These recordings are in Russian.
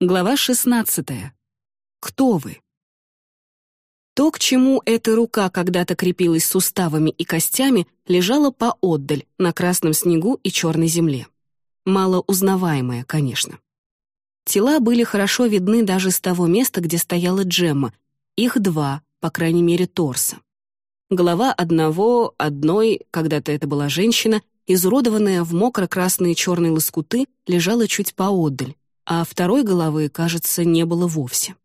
Глава 16. Кто вы? То, к чему эта рука когда-то крепилась суставами и костями, лежало поотдаль, на красном снегу и черной земле. Мало узнаваемое, конечно. Тела были хорошо видны даже с того места, где стояла Джемма. Их два, по крайней мере, торса. Голова одного, одной, когда-то это была женщина, изуродованная в мокро-красные черные лоскуты, лежала чуть поотдаль, а второй головы, кажется, не было вовсе.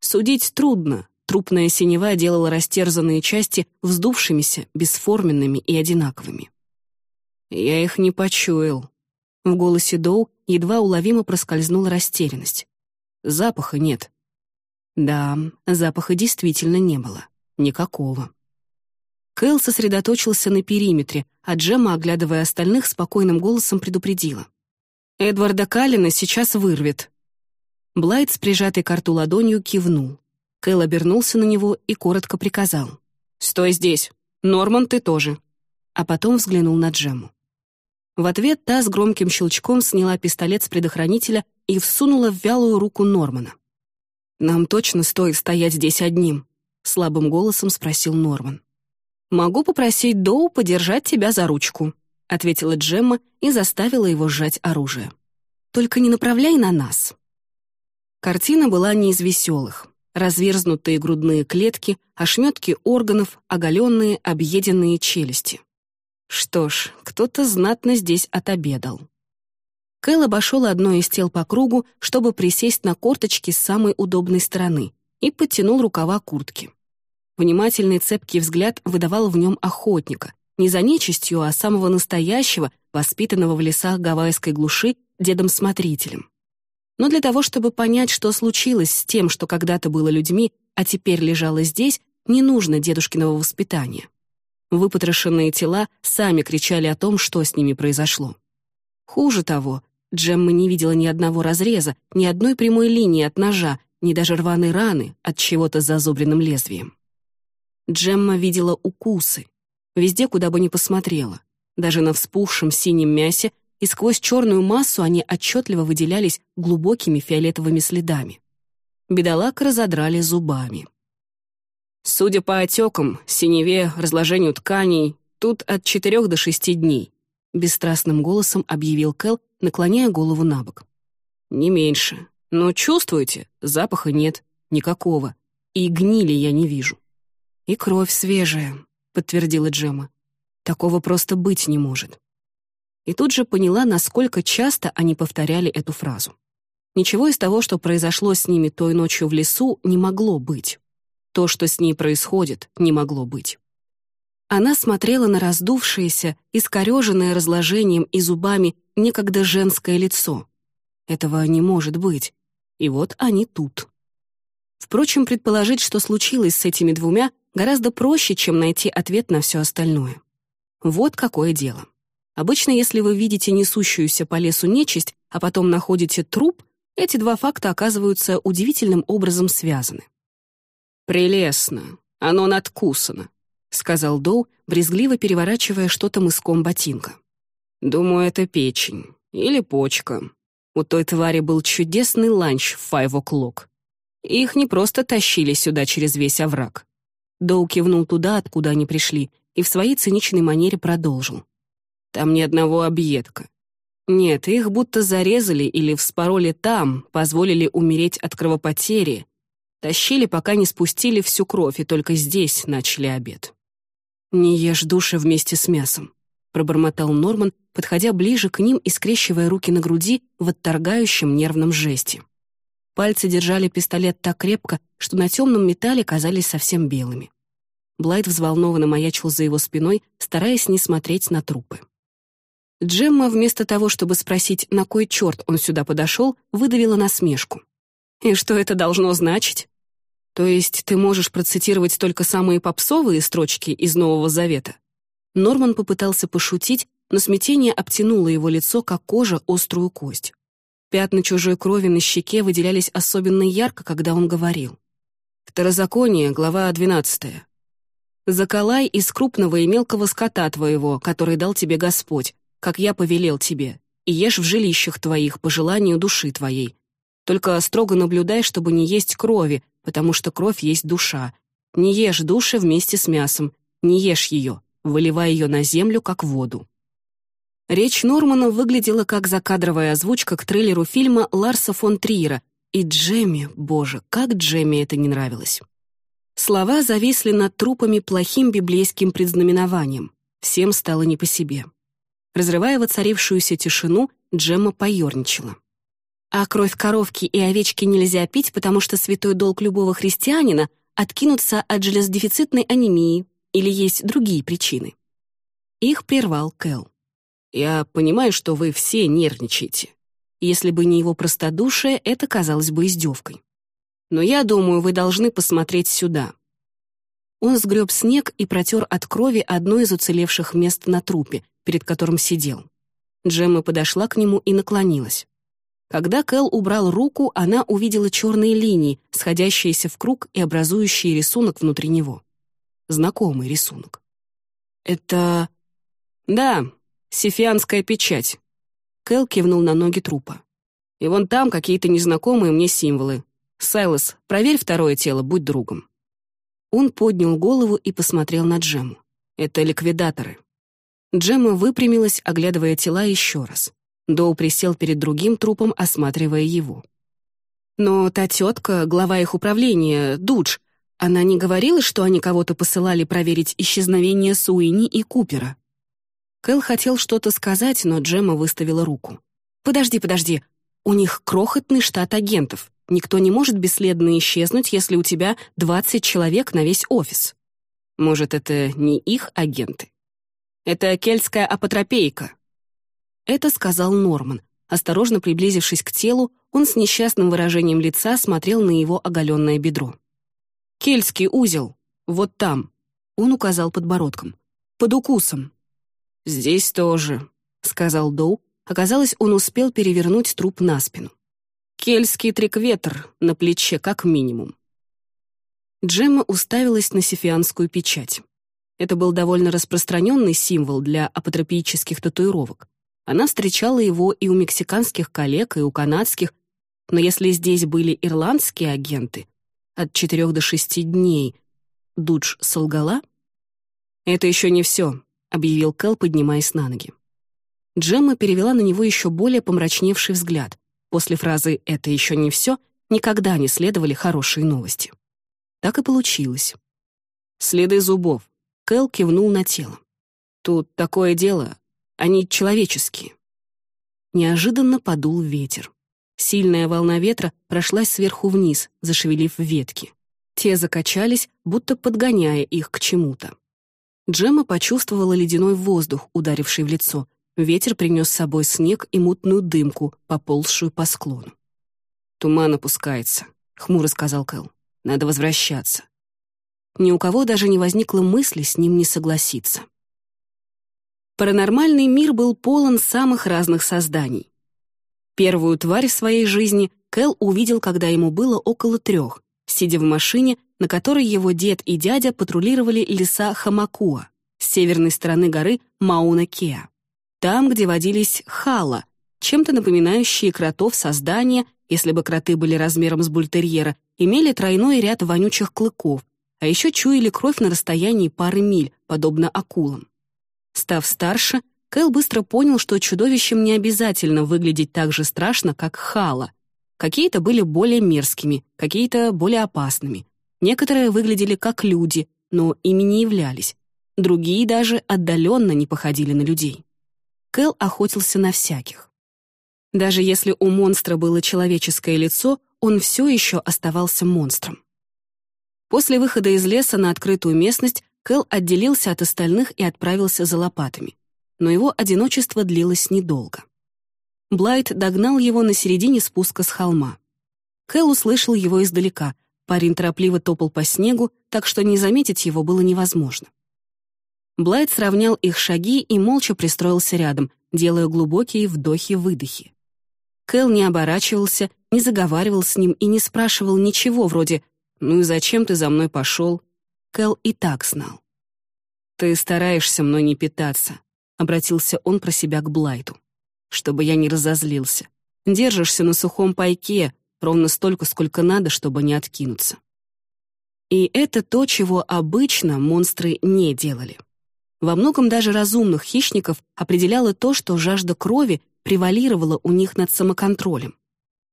Судить трудно, трупная синева делала растерзанные части вздувшимися, бесформенными и одинаковыми. «Я их не почуял». В голосе Доу едва уловимо проскользнула растерянность. Запаха нет. Да, запаха действительно не было. Никакого. Кэл сосредоточился на периметре, а Джемма, оглядывая остальных, спокойным голосом предупредила. Эдварда Каллина сейчас вырвет». Блайт с прижатой к рту ладонью кивнул. Кэл обернулся на него и коротко приказал. «Стой здесь. Норман, ты тоже». А потом взглянул на Джему. В ответ та с громким щелчком сняла пистолет с предохранителя и всунула в вялую руку Нормана. «Нам точно стоит стоять здесь одним?» — слабым голосом спросил Норман. «Могу попросить Доу подержать тебя за ручку», — ответила Джемма и заставила его сжать оружие. «Только не направляй на нас». Картина была не из веселых. Разверзнутые грудные клетки, ошметки органов, оголенные, объеденные челюсти. Что ж, кто-то знатно здесь отобедал. Кэл обошел одно из тел по кругу, чтобы присесть на корточки с самой удобной стороны, и подтянул рукава куртки. Внимательный цепкий взгляд выдавал в нем охотника, не за нечистью, а самого настоящего, воспитанного в лесах гавайской глуши дедом-смотрителем. Но для того, чтобы понять, что случилось с тем, что когда-то было людьми, а теперь лежало здесь, не нужно дедушкиного воспитания. Выпотрошенные тела сами кричали о том, что с ними произошло. Хуже того, Джемма не видела ни одного разреза, ни одной прямой линии от ножа, ни даже рваной раны от чего-то зазубренным лезвием. Джемма видела укусы, Везде, куда бы ни посмотрела. Даже на вспухшем синем мясе и сквозь черную массу они отчетливо выделялись глубокими фиолетовыми следами. Бедолаг разодрали зубами. Судя по отекам, синеве, разложению тканей, тут от четырех до шести дней, бесстрастным голосом объявил Кэл, наклоняя голову на бок. Не меньше. Но чувствуете, запаха нет, никакого. И гнили я не вижу. И кровь свежая, — подтвердила Джема. «Такого просто быть не может». И тут же поняла, насколько часто они повторяли эту фразу. Ничего из того, что произошло с ними той ночью в лесу, не могло быть. То, что с ней происходит, не могло быть. Она смотрела на раздувшееся, искореженное разложением и зубами некогда женское лицо. Этого не может быть. И вот они тут. Впрочем, предположить, что случилось с этими двумя, гораздо проще, чем найти ответ на все остальное. Вот какое дело. Обычно, если вы видите несущуюся по лесу нечисть, а потом находите труп, эти два факта оказываются удивительным образом связаны. «Прелестно. Оно надкусано», — сказал Доу, брезгливо переворачивая что-то мыском ботинка. «Думаю, это печень. Или почка. У той твари был чудесный ланч в five o'clock. Их не просто тащили сюда через весь овраг. Доу кивнул туда, откуда они пришли, и в своей циничной манере продолжил. «Там ни одного объедка. Нет, их будто зарезали или вспороли там, позволили умереть от кровопотери. Тащили, пока не спустили всю кровь, и только здесь начали обед. «Не ешь души вместе с мясом», — пробормотал Норман, подходя ближе к ним и скрещивая руки на груди в отторгающем нервном жесте. Пальцы держали пистолет так крепко, что на темном металле казались совсем белыми. Блайт взволнованно маячил за его спиной, стараясь не смотреть на трупы. Джемма, вместо того, чтобы спросить, на кой черт он сюда подошел, выдавила насмешку. «И что это должно значить?» «То есть ты можешь процитировать только самые попсовые строчки из Нового Завета?» Норман попытался пошутить, но смятение обтянуло его лицо, как кожа, острую кость. Пятна чужой крови на щеке выделялись особенно ярко, когда он говорил. Второзаконие, глава 12. «Заколай из крупного и мелкого скота твоего, который дал тебе Господь, как я повелел тебе, и ешь в жилищах твоих по желанию души твоей. Только строго наблюдай, чтобы не есть крови, потому что кровь есть душа. Не ешь души вместе с мясом, не ешь ее, выливай ее на землю, как воду». Речь Нормана выглядела как закадровая озвучка к трейлеру фильма Ларса фон Триера, и Джемми, боже, как Джемми это не нравилось. Слова зависли над трупами плохим библейским предзнаменованием. Всем стало не по себе. Разрывая воцарившуюся тишину, Джемма поерничала. А кровь коровки и овечки нельзя пить, потому что святой долг любого христианина — откинуться от железодефицитной анемии или есть другие причины. Их прервал Кэл. «Я понимаю, что вы все нервничаете. Если бы не его простодушие, это казалось бы издевкой. Но я думаю, вы должны посмотреть сюда». Он сгреб снег и протер от крови одно из уцелевших мест на трупе, перед которым сидел. Джемма подошла к нему и наклонилась. Когда Кэл убрал руку, она увидела черные линии, сходящиеся в круг и образующие рисунок внутри него. Знакомый рисунок. «Это...» «Да, сифианская печать». Кэл кивнул на ноги трупа. «И вон там какие-то незнакомые мне символы. Сайлос, проверь второе тело, будь другом». Он поднял голову и посмотрел на Джему. «Это ликвидаторы». Джемма выпрямилась, оглядывая тела еще раз. Доу присел перед другим трупом, осматривая его. Но та тетка, глава их управления, Дудж, она не говорила, что они кого-то посылали проверить исчезновение Суини и Купера. Кэл хотел что-то сказать, но Джемма выставила руку. «Подожди, подожди. У них крохотный штат агентов. Никто не может бесследно исчезнуть, если у тебя 20 человек на весь офис. Может, это не их агенты? Это кельтская апотропейка». Это сказал Норман. Осторожно приблизившись к телу, он с несчастным выражением лица смотрел на его оголенное бедро. «Кельтский узел. Вот там». Он указал подбородком. «Под укусом». «Здесь тоже», — сказал Доу. Оказалось, он успел перевернуть труп на спину. «Кельтский трикветр на плече, как минимум». Джемма уставилась на сифианскую печать. Это был довольно распространенный символ для апотропических татуировок. Она встречала его и у мексиканских коллег, и у канадских, но если здесь были ирландские агенты, от четырех до шести дней, Дудж солгала? «Это еще не все», — объявил Кэл, поднимаясь на ноги. Джемма перевела на него еще более помрачневший взгляд. После фразы «это еще не все» никогда не следовали хорошие новости. Так и получилось. Следы зубов. Кэл кивнул на тело. «Тут такое дело. Они человеческие». Неожиданно подул ветер. Сильная волна ветра прошлась сверху вниз, зашевелив ветки. Те закачались, будто подгоняя их к чему-то. Джемма почувствовала ледяной воздух, ударивший в лицо. Ветер принес с собой снег и мутную дымку, поползшую по склону. «Туман опускается», — хмуро сказал Кэл. «Надо возвращаться». Ни у кого даже не возникло мысли с ним не согласиться. Паранормальный мир был полон самых разных созданий. Первую тварь в своей жизни Кэл увидел, когда ему было около трех, сидя в машине, на которой его дед и дядя патрулировали леса Хамакуа с северной стороны горы Мауна-Кеа. Там, где водились хала, чем-то напоминающие кротов создания, если бы кроты были размером с бультерьера, имели тройной ряд вонючих клыков, а еще чуяли кровь на расстоянии пары миль, подобно акулам. Став старше, Кэл быстро понял, что чудовищем не обязательно выглядеть так же страшно, как Хала. Какие-то были более мерзкими, какие-то более опасными. Некоторые выглядели как люди, но ими не являлись. Другие даже отдаленно не походили на людей. Кэл охотился на всяких. Даже если у монстра было человеческое лицо, он все еще оставался монстром. После выхода из леса на открытую местность Кэл отделился от остальных и отправился за лопатами. Но его одиночество длилось недолго. Блайт догнал его на середине спуска с холма. Кэл услышал его издалека. Парень торопливо топал по снегу, так что не заметить его было невозможно. Блайт сравнял их шаги и молча пристроился рядом, делая глубокие вдохи-выдохи. Кэл не оборачивался, не заговаривал с ним и не спрашивал ничего вроде «Ну и зачем ты за мной пошел?» Кэл и так знал. «Ты стараешься мной не питаться», — обратился он про себя к Блайту. «Чтобы я не разозлился. Держишься на сухом пайке, ровно столько, сколько надо, чтобы не откинуться. И это то, чего обычно монстры не делали. Во многом даже разумных хищников определяло то, что жажда крови превалировала у них над самоконтролем.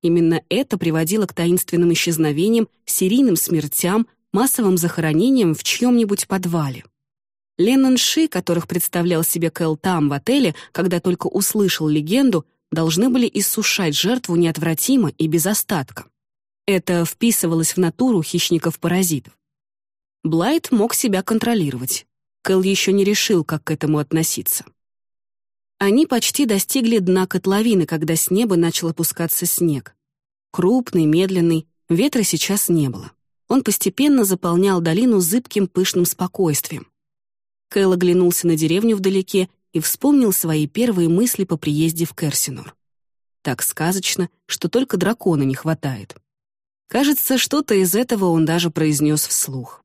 Именно это приводило к таинственным исчезновениям, серийным смертям, массовым захоронениям в чьем-нибудь подвале. Леннон Ши, которых представлял себе Кэл там, в отеле, когда только услышал легенду, должны были иссушать жертву неотвратимо и без остатка. Это вписывалось в натуру хищников-паразитов. Блайт мог себя контролировать. Кэл еще не решил, как к этому относиться. Они почти достигли дна котловины, когда с неба начал опускаться снег. Крупный, медленный, ветра сейчас не было. Он постепенно заполнял долину зыбким пышным спокойствием. Кэл оглянулся на деревню вдалеке и вспомнил свои первые мысли по приезде в Керсинор. Так сказочно, что только дракона не хватает. Кажется, что-то из этого он даже произнес вслух.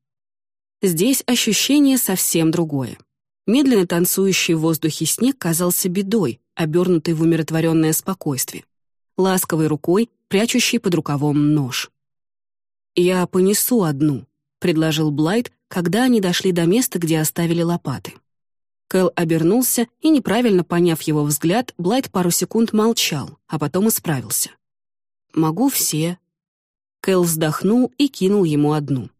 Здесь ощущение совсем другое. Медленно танцующий в воздухе снег казался бедой, обернутый в умиротворенное спокойствие. Ласковой рукой, прячущей под рукавом нож. «Я понесу одну», — предложил Блайт, когда они дошли до места, где оставили лопаты. Кэл обернулся, и, неправильно поняв его взгляд, Блайт пару секунд молчал, а потом исправился. «Могу все». Кэл вздохнул и кинул ему одну.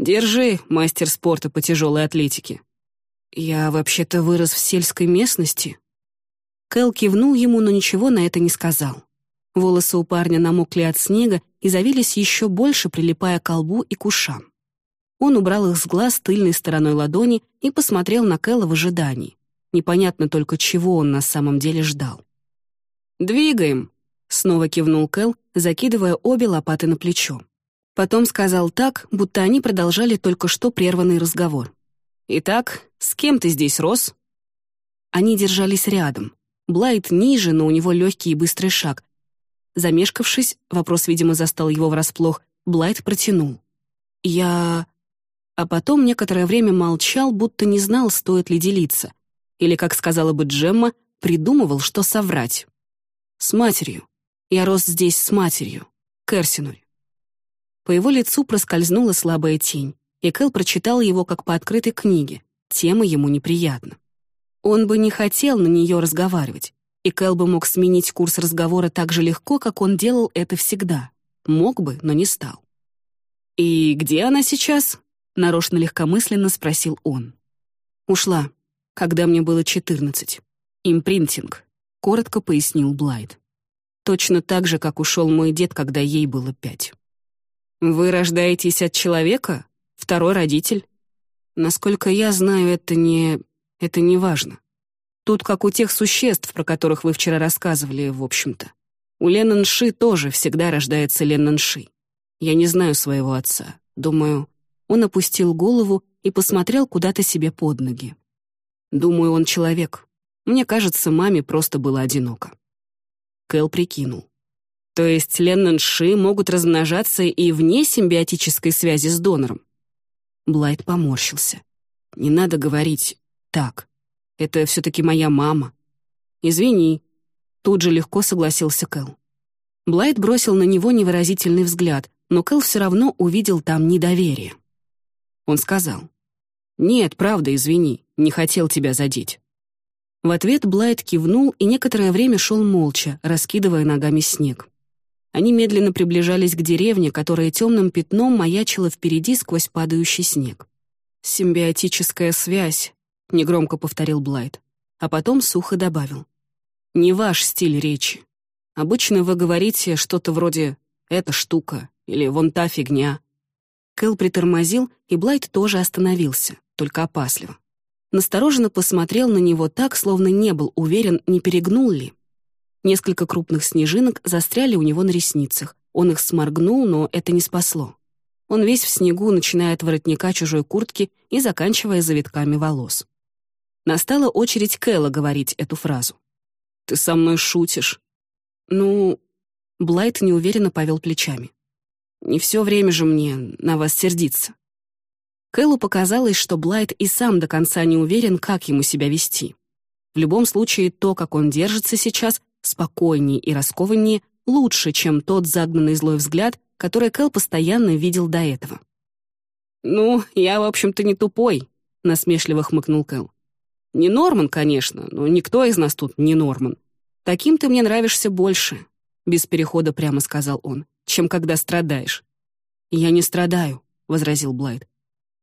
«Держи, мастер спорта по тяжелой атлетике». «Я вообще-то вырос в сельской местности». Кэл кивнул ему, но ничего на это не сказал. Волосы у парня намокли от снега и завились еще больше, прилипая к колбу и к ушам. Он убрал их с глаз тыльной стороной ладони и посмотрел на Кэлла в ожидании. Непонятно только, чего он на самом деле ждал. «Двигаем!» — снова кивнул Кэл, закидывая обе лопаты на плечо. Потом сказал так, будто они продолжали только что прерванный разговор. «Итак, с кем ты здесь рос?» Они держались рядом. Блайт ниже, но у него легкий и быстрый шаг. Замешкавшись, вопрос, видимо, застал его врасплох, Блайт протянул. «Я...» а потом некоторое время молчал, будто не знал, стоит ли делиться. Или, как сказала бы Джемма, придумывал, что соврать. С матерью. Я рос здесь с матерью. Керсинуль. По его лицу проскользнула слабая тень, и Кэл прочитал его как по открытой книге. Тема ему неприятна. Он бы не хотел на нее разговаривать, и Кэл бы мог сменить курс разговора так же легко, как он делал это всегда. Мог бы, но не стал. «И где она сейчас?» — нарочно легкомысленно спросил он. «Ушла, когда мне было четырнадцать. Импринтинг», — коротко пояснил Блайт. «Точно так же, как ушел мой дед, когда ей было пять». «Вы рождаетесь от человека? Второй родитель?» «Насколько я знаю, это не... это не важно. Тут как у тех существ, про которых вы вчера рассказывали, в общем-то. У Леннон-Ши тоже всегда рождается Леннон-Ши. Я не знаю своего отца. Думаю, он опустил голову и посмотрел куда-то себе под ноги. «Думаю, он человек. Мне кажется, маме просто было одиноко». Кэл прикинул. То есть Леннон Ши могут размножаться и вне симбиотической связи с донором? Блайт поморщился. «Не надо говорить так. Это все-таки моя мама». «Извини». Тут же легко согласился Кэл. Блайт бросил на него невыразительный взгляд, но Кэл все равно увидел там недоверие. Он сказал. «Нет, правда, извини, не хотел тебя задеть». В ответ Блайт кивнул и некоторое время шел молча, раскидывая ногами снег. Они медленно приближались к деревне, которая темным пятном маячила впереди сквозь падающий снег. «Симбиотическая связь», — негромко повторил Блайт, а потом сухо добавил. «Не ваш стиль речи. Обычно вы говорите что-то вроде «эта штука» или «вон та фигня». Кэл притормозил, и Блайт тоже остановился, только опасливо. Настороженно посмотрел на него так, словно не был уверен, не перегнул ли. Несколько крупных снежинок застряли у него на ресницах. Он их сморгнул, но это не спасло. Он весь в снегу, начиная от воротника чужой куртки и заканчивая завитками волос. Настала очередь Кэлла говорить эту фразу. «Ты со мной шутишь?» «Ну...» Блайт неуверенно повел плечами. Не все время же мне на вас сердиться». Кэллу показалось, что Блайт и сам до конца не уверен, как ему себя вести. В любом случае, то, как он держится сейчас, спокойнее и раскованнее, лучше, чем тот загнанный злой взгляд, который Кэл постоянно видел до этого. «Ну, я, в общем-то, не тупой», — насмешливо хмыкнул Кэл. «Не Норман, конечно, но никто из нас тут не Норман. Таким ты мне нравишься больше», — без перехода прямо сказал он, «чем когда страдаешь». «Я не страдаю», — возразил Блайт.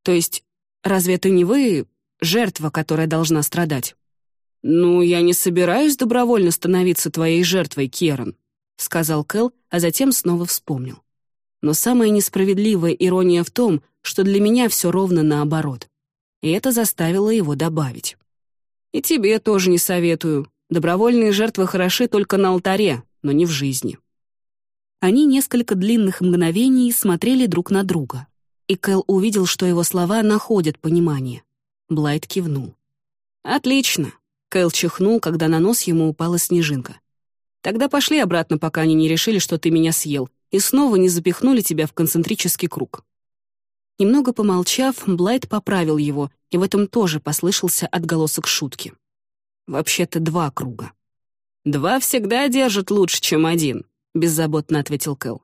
«То есть, разве это не вы жертва, которая должна страдать?» «Ну, я не собираюсь добровольно становиться твоей жертвой, Керан», — сказал Кэл, а затем снова вспомнил. Но самая несправедливая ирония в том, что для меня все ровно наоборот. И это заставило его добавить. «И тебе тоже не советую. Добровольные жертвы хороши только на алтаре, но не в жизни». Они несколько длинных мгновений смотрели друг на друга, и Кэл увидел, что его слова находят понимание. Блайт кивнул. «Отлично. Кэл чихнул, когда на нос ему упала снежинка. «Тогда пошли обратно, пока они не решили, что ты меня съел, и снова не запихнули тебя в концентрический круг». Немного помолчав, Блайт поправил его, и в этом тоже послышался отголосок шутки. «Вообще-то два круга». «Два всегда держат лучше, чем один», — беззаботно ответил Кэл.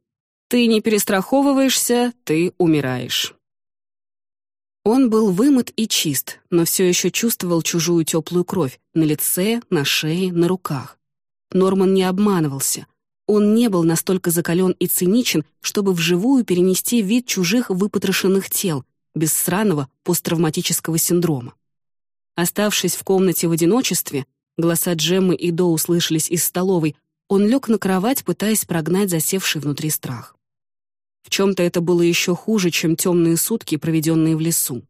«Ты не перестраховываешься, ты умираешь». Он был вымыт и чист, но все еще чувствовал чужую теплую кровь на лице, на шее, на руках. Норман не обманывался. Он не был настолько закален и циничен, чтобы вживую перенести вид чужих выпотрошенных тел, без сраного посттравматического синдрома. Оставшись в комнате в одиночестве, голоса Джеммы и До услышались из столовой, он лег на кровать, пытаясь прогнать засевший внутри страх. В чем-то это было еще хуже, чем темные сутки, проведенные в лесу.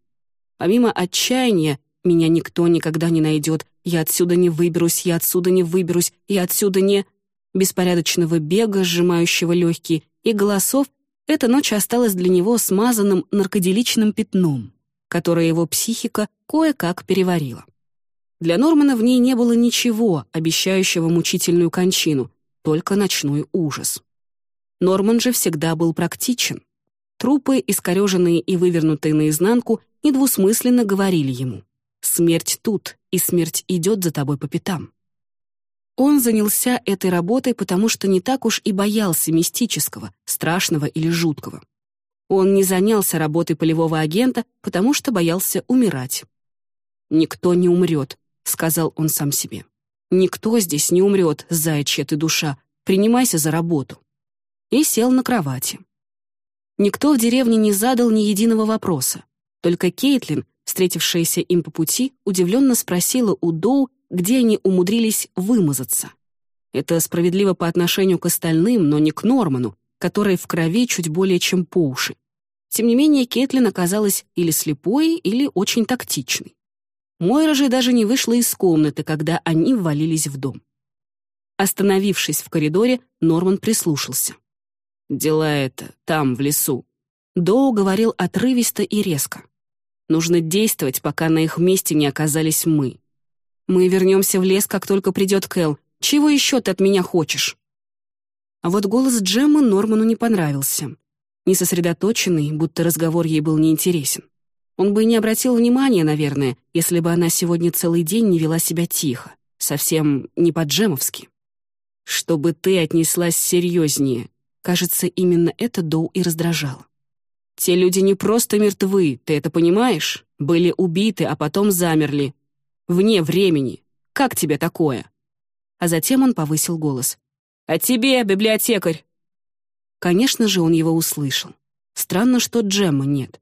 Помимо отчаяния, меня никто никогда не найдет, я отсюда не выберусь, я отсюда не выберусь, я отсюда не... Беспорядочного бега, сжимающего легкие, и голосов, эта ночь осталась для него смазанным наркоделичным пятном, которое его психика кое-как переварила. Для Нормана в ней не было ничего, обещающего мучительную кончину, только ночной ужас. Норман же всегда был практичен. Трупы, искореженные и вывернутые наизнанку, недвусмысленно говорили ему «Смерть тут, и смерть идет за тобой по пятам». Он занялся этой работой, потому что не так уж и боялся мистического, страшного или жуткого. Он не занялся работой полевого агента, потому что боялся умирать. «Никто не умрет», — сказал он сам себе. «Никто здесь не умрет, заячья ты душа. Принимайся за работу» и сел на кровати. Никто в деревне не задал ни единого вопроса. Только Кейтлин, встретившаяся им по пути, удивленно спросила у Доу, где они умудрились вымазаться. Это справедливо по отношению к остальным, но не к Норману, который в крови чуть более чем по уши. Тем не менее, Кейтлин оказалась или слепой, или очень тактичной. Мойра же даже не вышла из комнаты, когда они ввалились в дом. Остановившись в коридоре, Норман прислушался. Дела это, там, в лесу. Доу говорил отрывисто и резко. Нужно действовать, пока на их месте не оказались мы. Мы вернемся в лес, как только придет Кэл. Чего еще ты от меня хочешь? А вот голос Джеммы Норману не понравился. Несосредоточенный, будто разговор ей был неинтересен. Он бы и не обратил внимания, наверное, если бы она сегодня целый день не вела себя тихо, совсем не по-джемовски. «Чтобы ты отнеслась серьезнее», Кажется, именно это Доу и раздражало. «Те люди не просто мертвы, ты это понимаешь? Были убиты, а потом замерли. Вне времени. Как тебе такое?» А затем он повысил голос. «А тебе, библиотекарь!» Конечно же, он его услышал. Странно, что Джемма нет.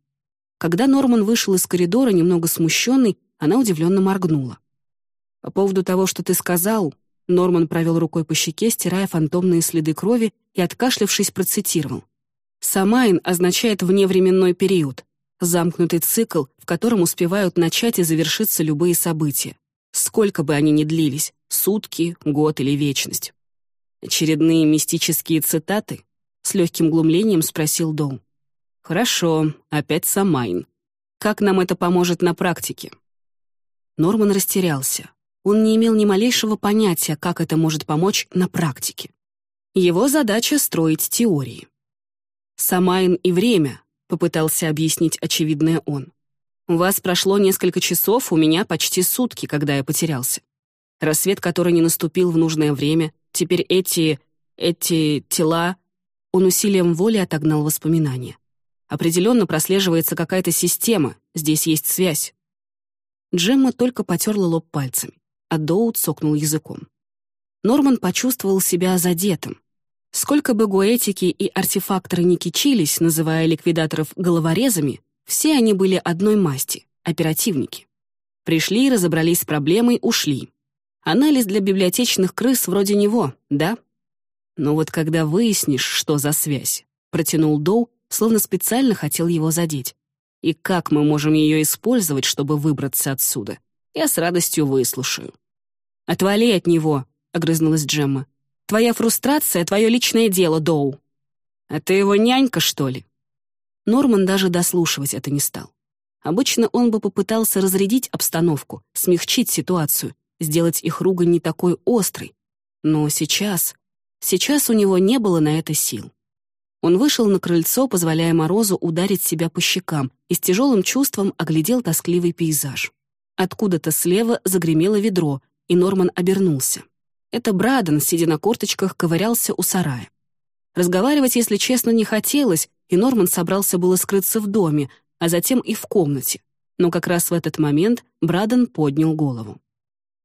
Когда Норман вышел из коридора, немного смущенный, она удивленно моргнула. «По поводу того, что ты сказал, Норман провел рукой по щеке, стирая фантомные следы крови, и, откашлявшись, процитировал. «Самайн означает вневременной период, замкнутый цикл, в котором успевают начать и завершиться любые события, сколько бы они ни длились, сутки, год или вечность». «Очередные мистические цитаты?» — с легким глумлением спросил Доу. «Хорошо, опять Самайн. Как нам это поможет на практике?» Норман растерялся. Он не имел ни малейшего понятия, как это может помочь на практике. Его задача — строить теории. «Самайн и время», — попытался объяснить очевидное он. «У вас прошло несколько часов, у меня почти сутки, когда я потерялся. Рассвет, который не наступил в нужное время, теперь эти... Эти тела...» Он усилием воли отогнал воспоминания. «Определенно прослеживается какая-то система, здесь есть связь». Джемма только потерла лоб пальцами, а Доу цокнул языком. Норман почувствовал себя задетым. Сколько бы гуэтики и артефакторы не кичились, называя ликвидаторов головорезами, все они были одной масти — оперативники. Пришли, разобрались с проблемой, ушли. Анализ для библиотечных крыс вроде него, да? Но вот когда выяснишь, что за связь, протянул Доу, словно специально хотел его задеть. И как мы можем ее использовать, чтобы выбраться отсюда? Я с радостью выслушаю. «Отвали от него», — огрызнулась Джемма. «Твоя фрустрация — твое личное дело, Доу». «А ты его нянька, что ли?» Норман даже дослушивать это не стал. Обычно он бы попытался разрядить обстановку, смягчить ситуацию, сделать их ругань не такой острой. Но сейчас... Сейчас у него не было на это сил. Он вышел на крыльцо, позволяя Морозу ударить себя по щекам, и с тяжелым чувством оглядел тоскливый пейзаж. Откуда-то слева загремело ведро, и Норман обернулся. Это Браден, сидя на корточках, ковырялся у сарая. Разговаривать, если честно, не хотелось, и Норман собрался было скрыться в доме, а затем и в комнате. Но как раз в этот момент Браден поднял голову.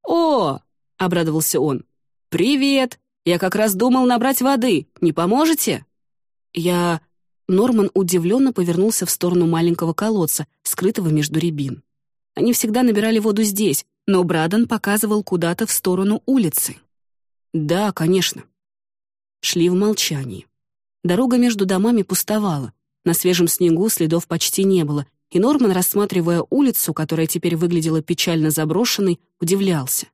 «О!» — обрадовался он. «Привет! Я как раз думал набрать воды. Не поможете?» «Я...» Норман удивленно повернулся в сторону маленького колодца, скрытого между рябин. Они всегда набирали воду здесь, но Браден показывал куда-то в сторону улицы. «Да, конечно». Шли в молчании. Дорога между домами пустовала. На свежем снегу следов почти не было, и Норман, рассматривая улицу, которая теперь выглядела печально заброшенной, удивлялся.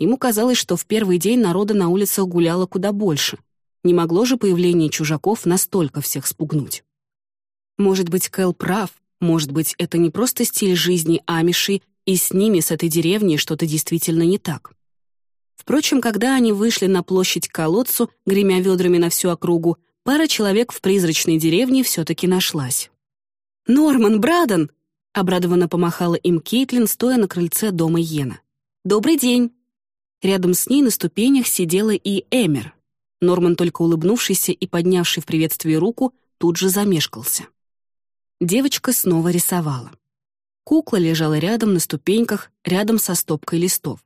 Ему казалось, что в первый день народа на улицах гуляло куда больше. Не могло же появление чужаков настолько всех спугнуть. Может быть, Кэл прав, может быть, это не просто стиль жизни амишей, и с ними, с этой деревней, что-то действительно не так. Впрочем, когда они вышли на площадь к колодцу, гремя ведрами на всю округу, пара человек в призрачной деревне все-таки нашлась. «Норман Браден!» — обрадованно помахала им Кейтлин, стоя на крыльце дома Йена. «Добрый день!» Рядом с ней на ступенях сидела и Эмер. Норман, только улыбнувшийся и поднявший в приветствии руку, тут же замешкался. Девочка снова рисовала. Кукла лежала рядом на ступеньках, рядом со стопкой листов.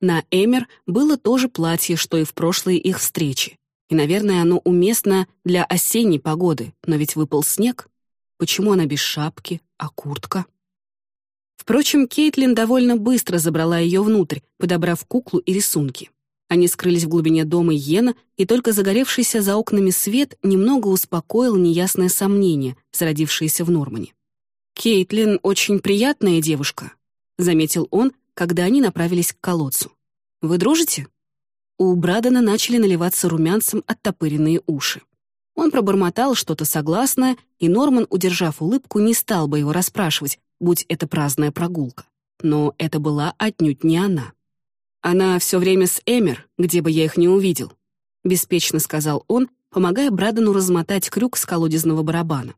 На Эмер было то же платье, что и в прошлые их встречи. И, наверное, оно уместно для осенней погоды, но ведь выпал снег. Почему она без шапки, а куртка? Впрочем, Кейтлин довольно быстро забрала ее внутрь, подобрав куклу и рисунки. Они скрылись в глубине дома Йена, и только загоревшийся за окнами свет немного успокоил неясное сомнение, зародившееся в Нормане. «Кейтлин очень приятная девушка», — заметил он, когда они направились к колодцу. «Вы дружите?» У Брадена начали наливаться румянцем оттопыренные уши. Он пробормотал что-то согласное, и Норман, удержав улыбку, не стал бы его расспрашивать, будь это праздная прогулка. Но это была отнюдь не она. «Она все время с Эмер, где бы я их не увидел», — беспечно сказал он, помогая Брадену размотать крюк с колодезного барабана.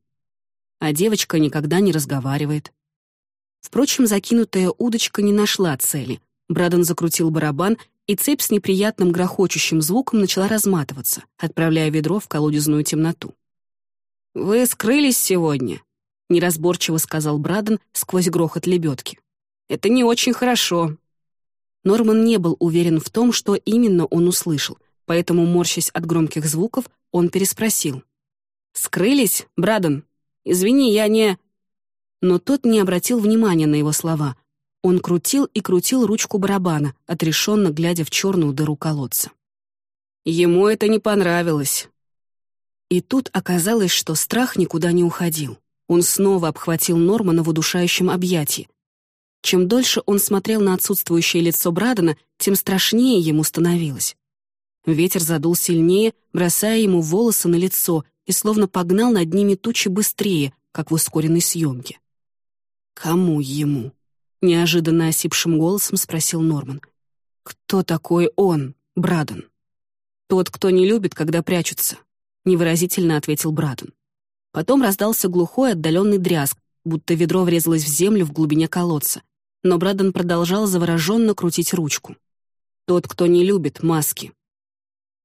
А девочка никогда не разговаривает. Впрочем, закинутая удочка не нашла цели. Браден закрутил барабан, и цепь с неприятным грохочущим звуком начала разматываться, отправляя ведро в колодезную темноту. «Вы скрылись сегодня», — неразборчиво сказал Браден сквозь грохот лебедки. «Это не очень хорошо». Норман не был уверен в том, что именно он услышал, поэтому, морщась от громких звуков, он переспросил. «Скрылись, Браден? Извини, я не...» Но тот не обратил внимания на его слова. Он крутил и крутил ручку барабана, отрешенно глядя в черную дыру колодца. Ему это не понравилось. И тут оказалось, что страх никуда не уходил. Он снова обхватил Нормана в удушающем объятии. Чем дольше он смотрел на отсутствующее лицо Брадена, тем страшнее ему становилось. Ветер задул сильнее, бросая ему волосы на лицо и словно погнал над ними тучи быстрее, как в ускоренной съемке. «Кому ему?» — неожиданно осипшим голосом спросил Норман. «Кто такой он, Браден?» «Тот, кто не любит, когда прячутся», — невыразительно ответил Браден. Потом раздался глухой отдаленный дрязг, будто ведро врезалось в землю в глубине колодца. Но Браден продолжал завороженно крутить ручку. «Тот, кто не любит маски».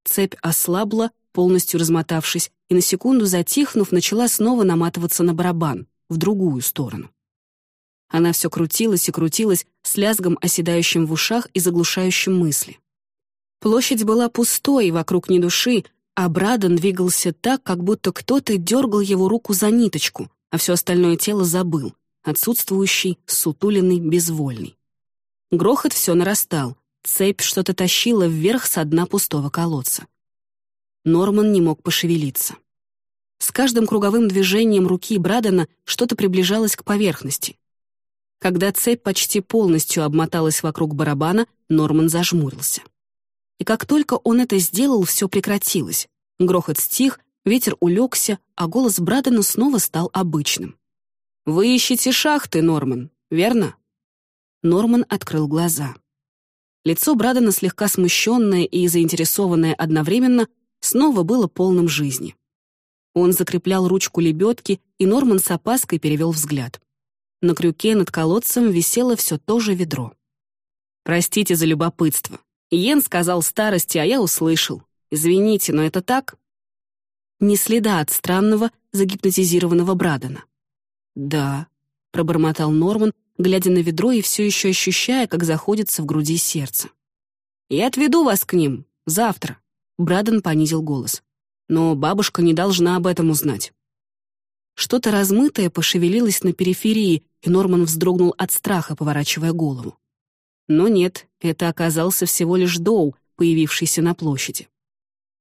Цепь ослабла, полностью размотавшись, и на секунду затихнув, начала снова наматываться на барабан, в другую сторону. Она все крутилась и крутилась с лязгом, оседающим в ушах и заглушающим мысли. Площадь была пустой, вокруг ни души, а Брадон двигался так, как будто кто-то дергал его руку за ниточку, а все остальное тело забыл, отсутствующий, сутуленный, безвольный. Грохот все нарастал, цепь что-то тащила вверх со дна пустого колодца. Норман не мог пошевелиться. С каждым круговым движением руки Брадена что-то приближалось к поверхности. Когда цепь почти полностью обмоталась вокруг барабана, Норман зажмурился. И как только он это сделал, все прекратилось. Грохот стих, ветер улегся, а голос Брадена снова стал обычным. «Вы ищете шахты, Норман, верно?» Норман открыл глаза. Лицо Брадена, слегка смущенное и заинтересованное одновременно, снова было полным жизни. Он закреплял ручку лебедки, и Норман с опаской перевел взгляд. На крюке над колодцем висело все то же ведро. «Простите за любопытство. Йен сказал старости, а я услышал. Извините, но это так?» Ни следа от странного, загипнотизированного Брадена. «Да», — пробормотал Норман, глядя на ведро и все еще ощущая, как заходится в груди сердце. «Я отведу вас к ним. Завтра», — Браден понизил голос. «Но бабушка не должна об этом узнать». Что-то размытое пошевелилось на периферии, и Норман вздрогнул от страха, поворачивая голову. Но нет, это оказался всего лишь Доу, появившийся на площади.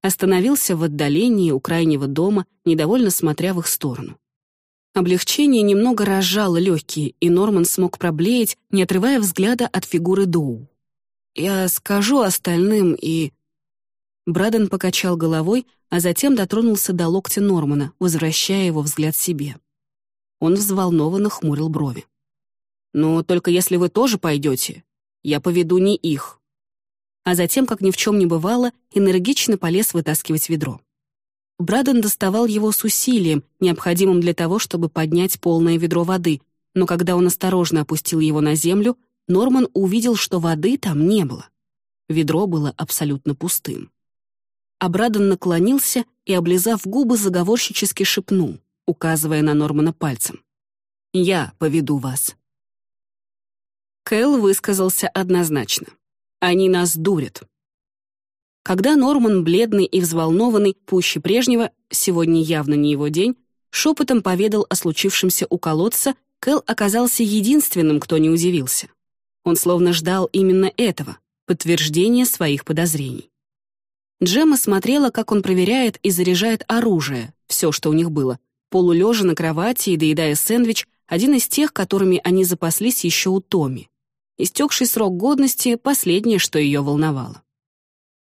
Остановился в отдалении у крайнего дома, недовольно смотря в их сторону. Облегчение немного разжало легкие, и Норман смог проблеять, не отрывая взгляда от фигуры Доу. «Я скажу остальным и...» Браден покачал головой, а затем дотронулся до локтя Нормана, возвращая его взгляд себе. Он взволнованно хмурил брови. «Но только если вы тоже пойдете, я поведу не их». А затем, как ни в чем не бывало, энергично полез вытаскивать ведро. Браден доставал его с усилием, необходимым для того, чтобы поднять полное ведро воды, но когда он осторожно опустил его на землю, Норман увидел, что воды там не было. Ведро было абсолютно пустым. А наклонился и, облизав губы, заговорщически шепнул, указывая на Нормана пальцем. «Я поведу вас». Кэл высказался однозначно. «Они нас дурят. Когда Норман, бледный и взволнованный, пуще прежнего, сегодня явно не его день, шепотом поведал о случившемся у колодца, Кэл оказался единственным, кто не удивился. Он словно ждал именно этого, подтверждения своих подозрений. Джемма смотрела, как он проверяет и заряжает оружие, все, что у них было, полулежа на кровати и доедая сэндвич, один из тех, которыми они запаслись еще у Томи. Истекший срок годности — последнее, что ее волновало.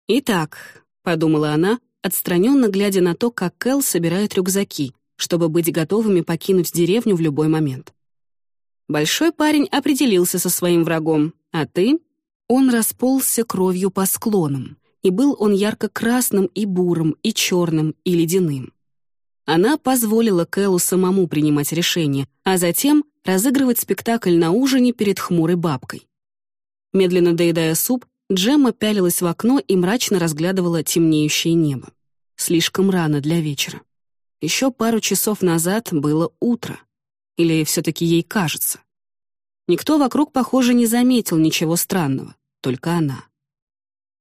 «Итак», — подумала она, отстраненно глядя на то, как Кэл собирает рюкзаки, чтобы быть готовыми покинуть деревню в любой момент. «Большой парень определился со своим врагом, а ты?» Он расползся кровью по склонам, и был он ярко-красным и бурым, и черным, и ледяным. Она позволила Кэлу самому принимать решение, а затем разыгрывать спектакль на ужине перед хмурой бабкой. Медленно доедая суп, Джемма пялилась в окно и мрачно разглядывала темнеющее небо. Слишком рано для вечера. Еще пару часов назад было утро. Или все-таки ей кажется. Никто вокруг, похоже, не заметил ничего странного, только она.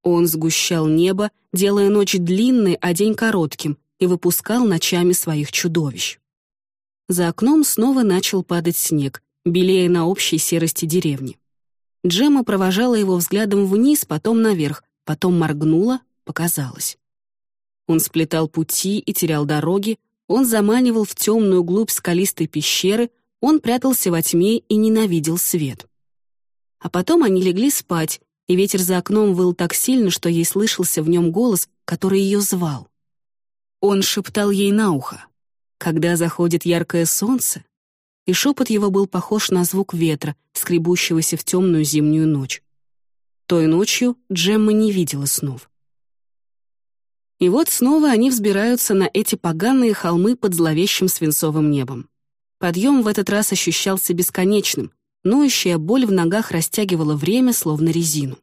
Он сгущал небо, делая ночь длинной, а день коротким, и выпускал ночами своих чудовищ. За окном снова начал падать снег, белея на общей серости деревни. Джема провожала его взглядом вниз, потом наверх, потом моргнула, показалось. Он сплетал пути и терял дороги, он заманивал в темную глубь скалистой пещеры, он прятался во тьме и ненавидел свет. А потом они легли спать, и ветер за окном выл так сильно, что ей слышался в нем голос, который ее звал. Он шептал ей на ухо. «Когда заходит яркое солнце, и шепот его был похож на звук ветра, скребущегося в темную зимнюю ночь. Той ночью Джемма не видела снов. И вот снова они взбираются на эти поганые холмы под зловещим свинцовым небом. Подъем в этот раз ощущался бесконечным, ноющая боль в ногах растягивала время, словно резину.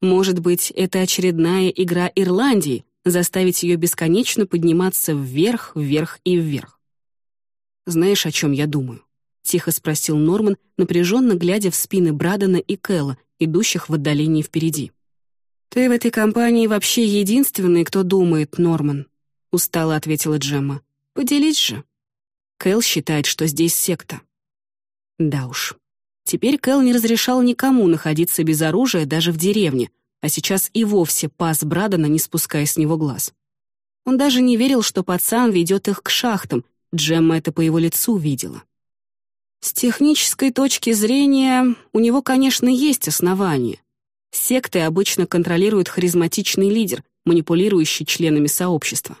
Может быть, это очередная игра Ирландии, заставить ее бесконечно подниматься вверх, вверх и вверх. «Знаешь, о чем я думаю?» — тихо спросил Норман, напряженно глядя в спины Брадена и Кэлла, идущих в отдалении впереди. «Ты в этой компании вообще единственный, кто думает, Норман», — устало ответила Джемма. «Поделись же». Кэл считает, что здесь секта. Да уж. Теперь Кэл не разрешал никому находиться без оружия даже в деревне, а сейчас и вовсе пас Брадена, не спуская с него глаз. Он даже не верил, что пацан ведет их к шахтам, Джемма это по его лицу видела. С технической точки зрения у него, конечно, есть основания. Секты обычно контролирует харизматичный лидер, манипулирующий членами сообщества.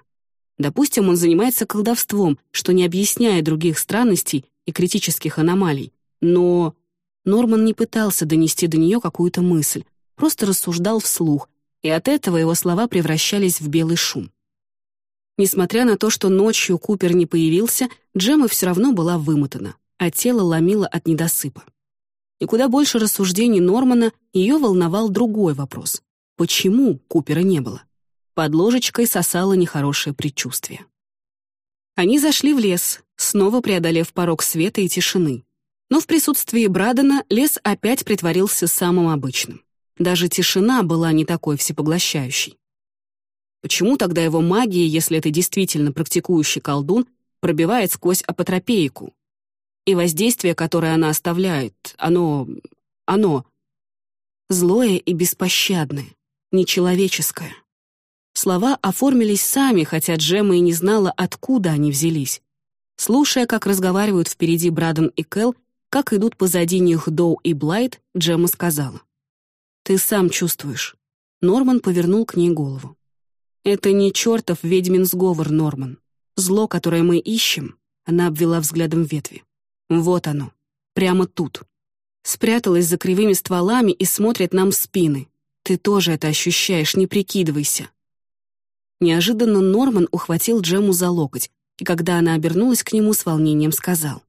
Допустим, он занимается колдовством, что не объясняет других странностей и критических аномалий. Но Норман не пытался донести до нее какую-то мысль, просто рассуждал вслух, и от этого его слова превращались в белый шум. Несмотря на то, что ночью Купер не появился, Джема все равно была вымотана, а тело ломило от недосыпа. И куда больше рассуждений Нормана ее волновал другой вопрос. Почему Купера не было? Под ложечкой сосало нехорошее предчувствие. Они зашли в лес, снова преодолев порог света и тишины. Но в присутствии Брадена лес опять притворился самым обычным. Даже тишина была не такой всепоглощающей. Почему тогда его магия, если это действительно практикующий колдун, пробивает сквозь апотропейку? И воздействие, которое она оставляет, оно... оно... Злое и беспощадное, нечеловеческое. Слова оформились сами, хотя Джема и не знала, откуда они взялись. Слушая, как разговаривают впереди Браден и Кэл, как идут позади них Доу и Блайт, Джема сказала. «Ты сам чувствуешь». Норман повернул к ней голову. «Это не чертов ведьмин сговор, Норман. Зло, которое мы ищем», — она обвела взглядом ветви. «Вот оно. Прямо тут. Спряталась за кривыми стволами и смотрит нам в спины. Ты тоже это ощущаешь, не прикидывайся». Неожиданно Норман ухватил Джему за локоть, и когда она обернулась к нему с волнением, сказал.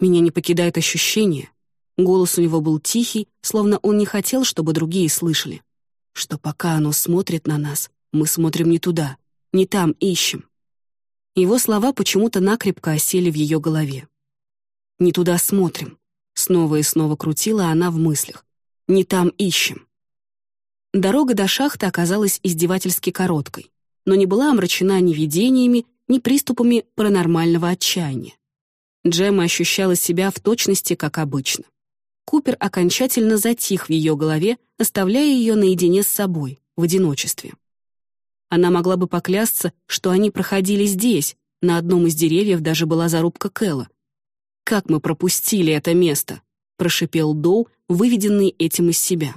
«Меня не покидает ощущение, Голос у него был тихий, словно он не хотел, чтобы другие слышали. Что пока оно смотрит на нас, мы смотрим не туда, не там ищем. Его слова почему-то накрепко осели в ее голове. «Не туда смотрим», — снова и снова крутила она в мыслях. «Не там ищем». Дорога до шахты оказалась издевательски короткой, но не была омрачена ни видениями, ни приступами паранормального отчаяния. Джема ощущала себя в точности, как обычно. Купер окончательно затих в ее голове, оставляя ее наедине с собой, в одиночестве. Она могла бы поклясться, что они проходили здесь, на одном из деревьев даже была зарубка Кэлла. «Как мы пропустили это место?» — прошипел Доу, выведенный этим из себя.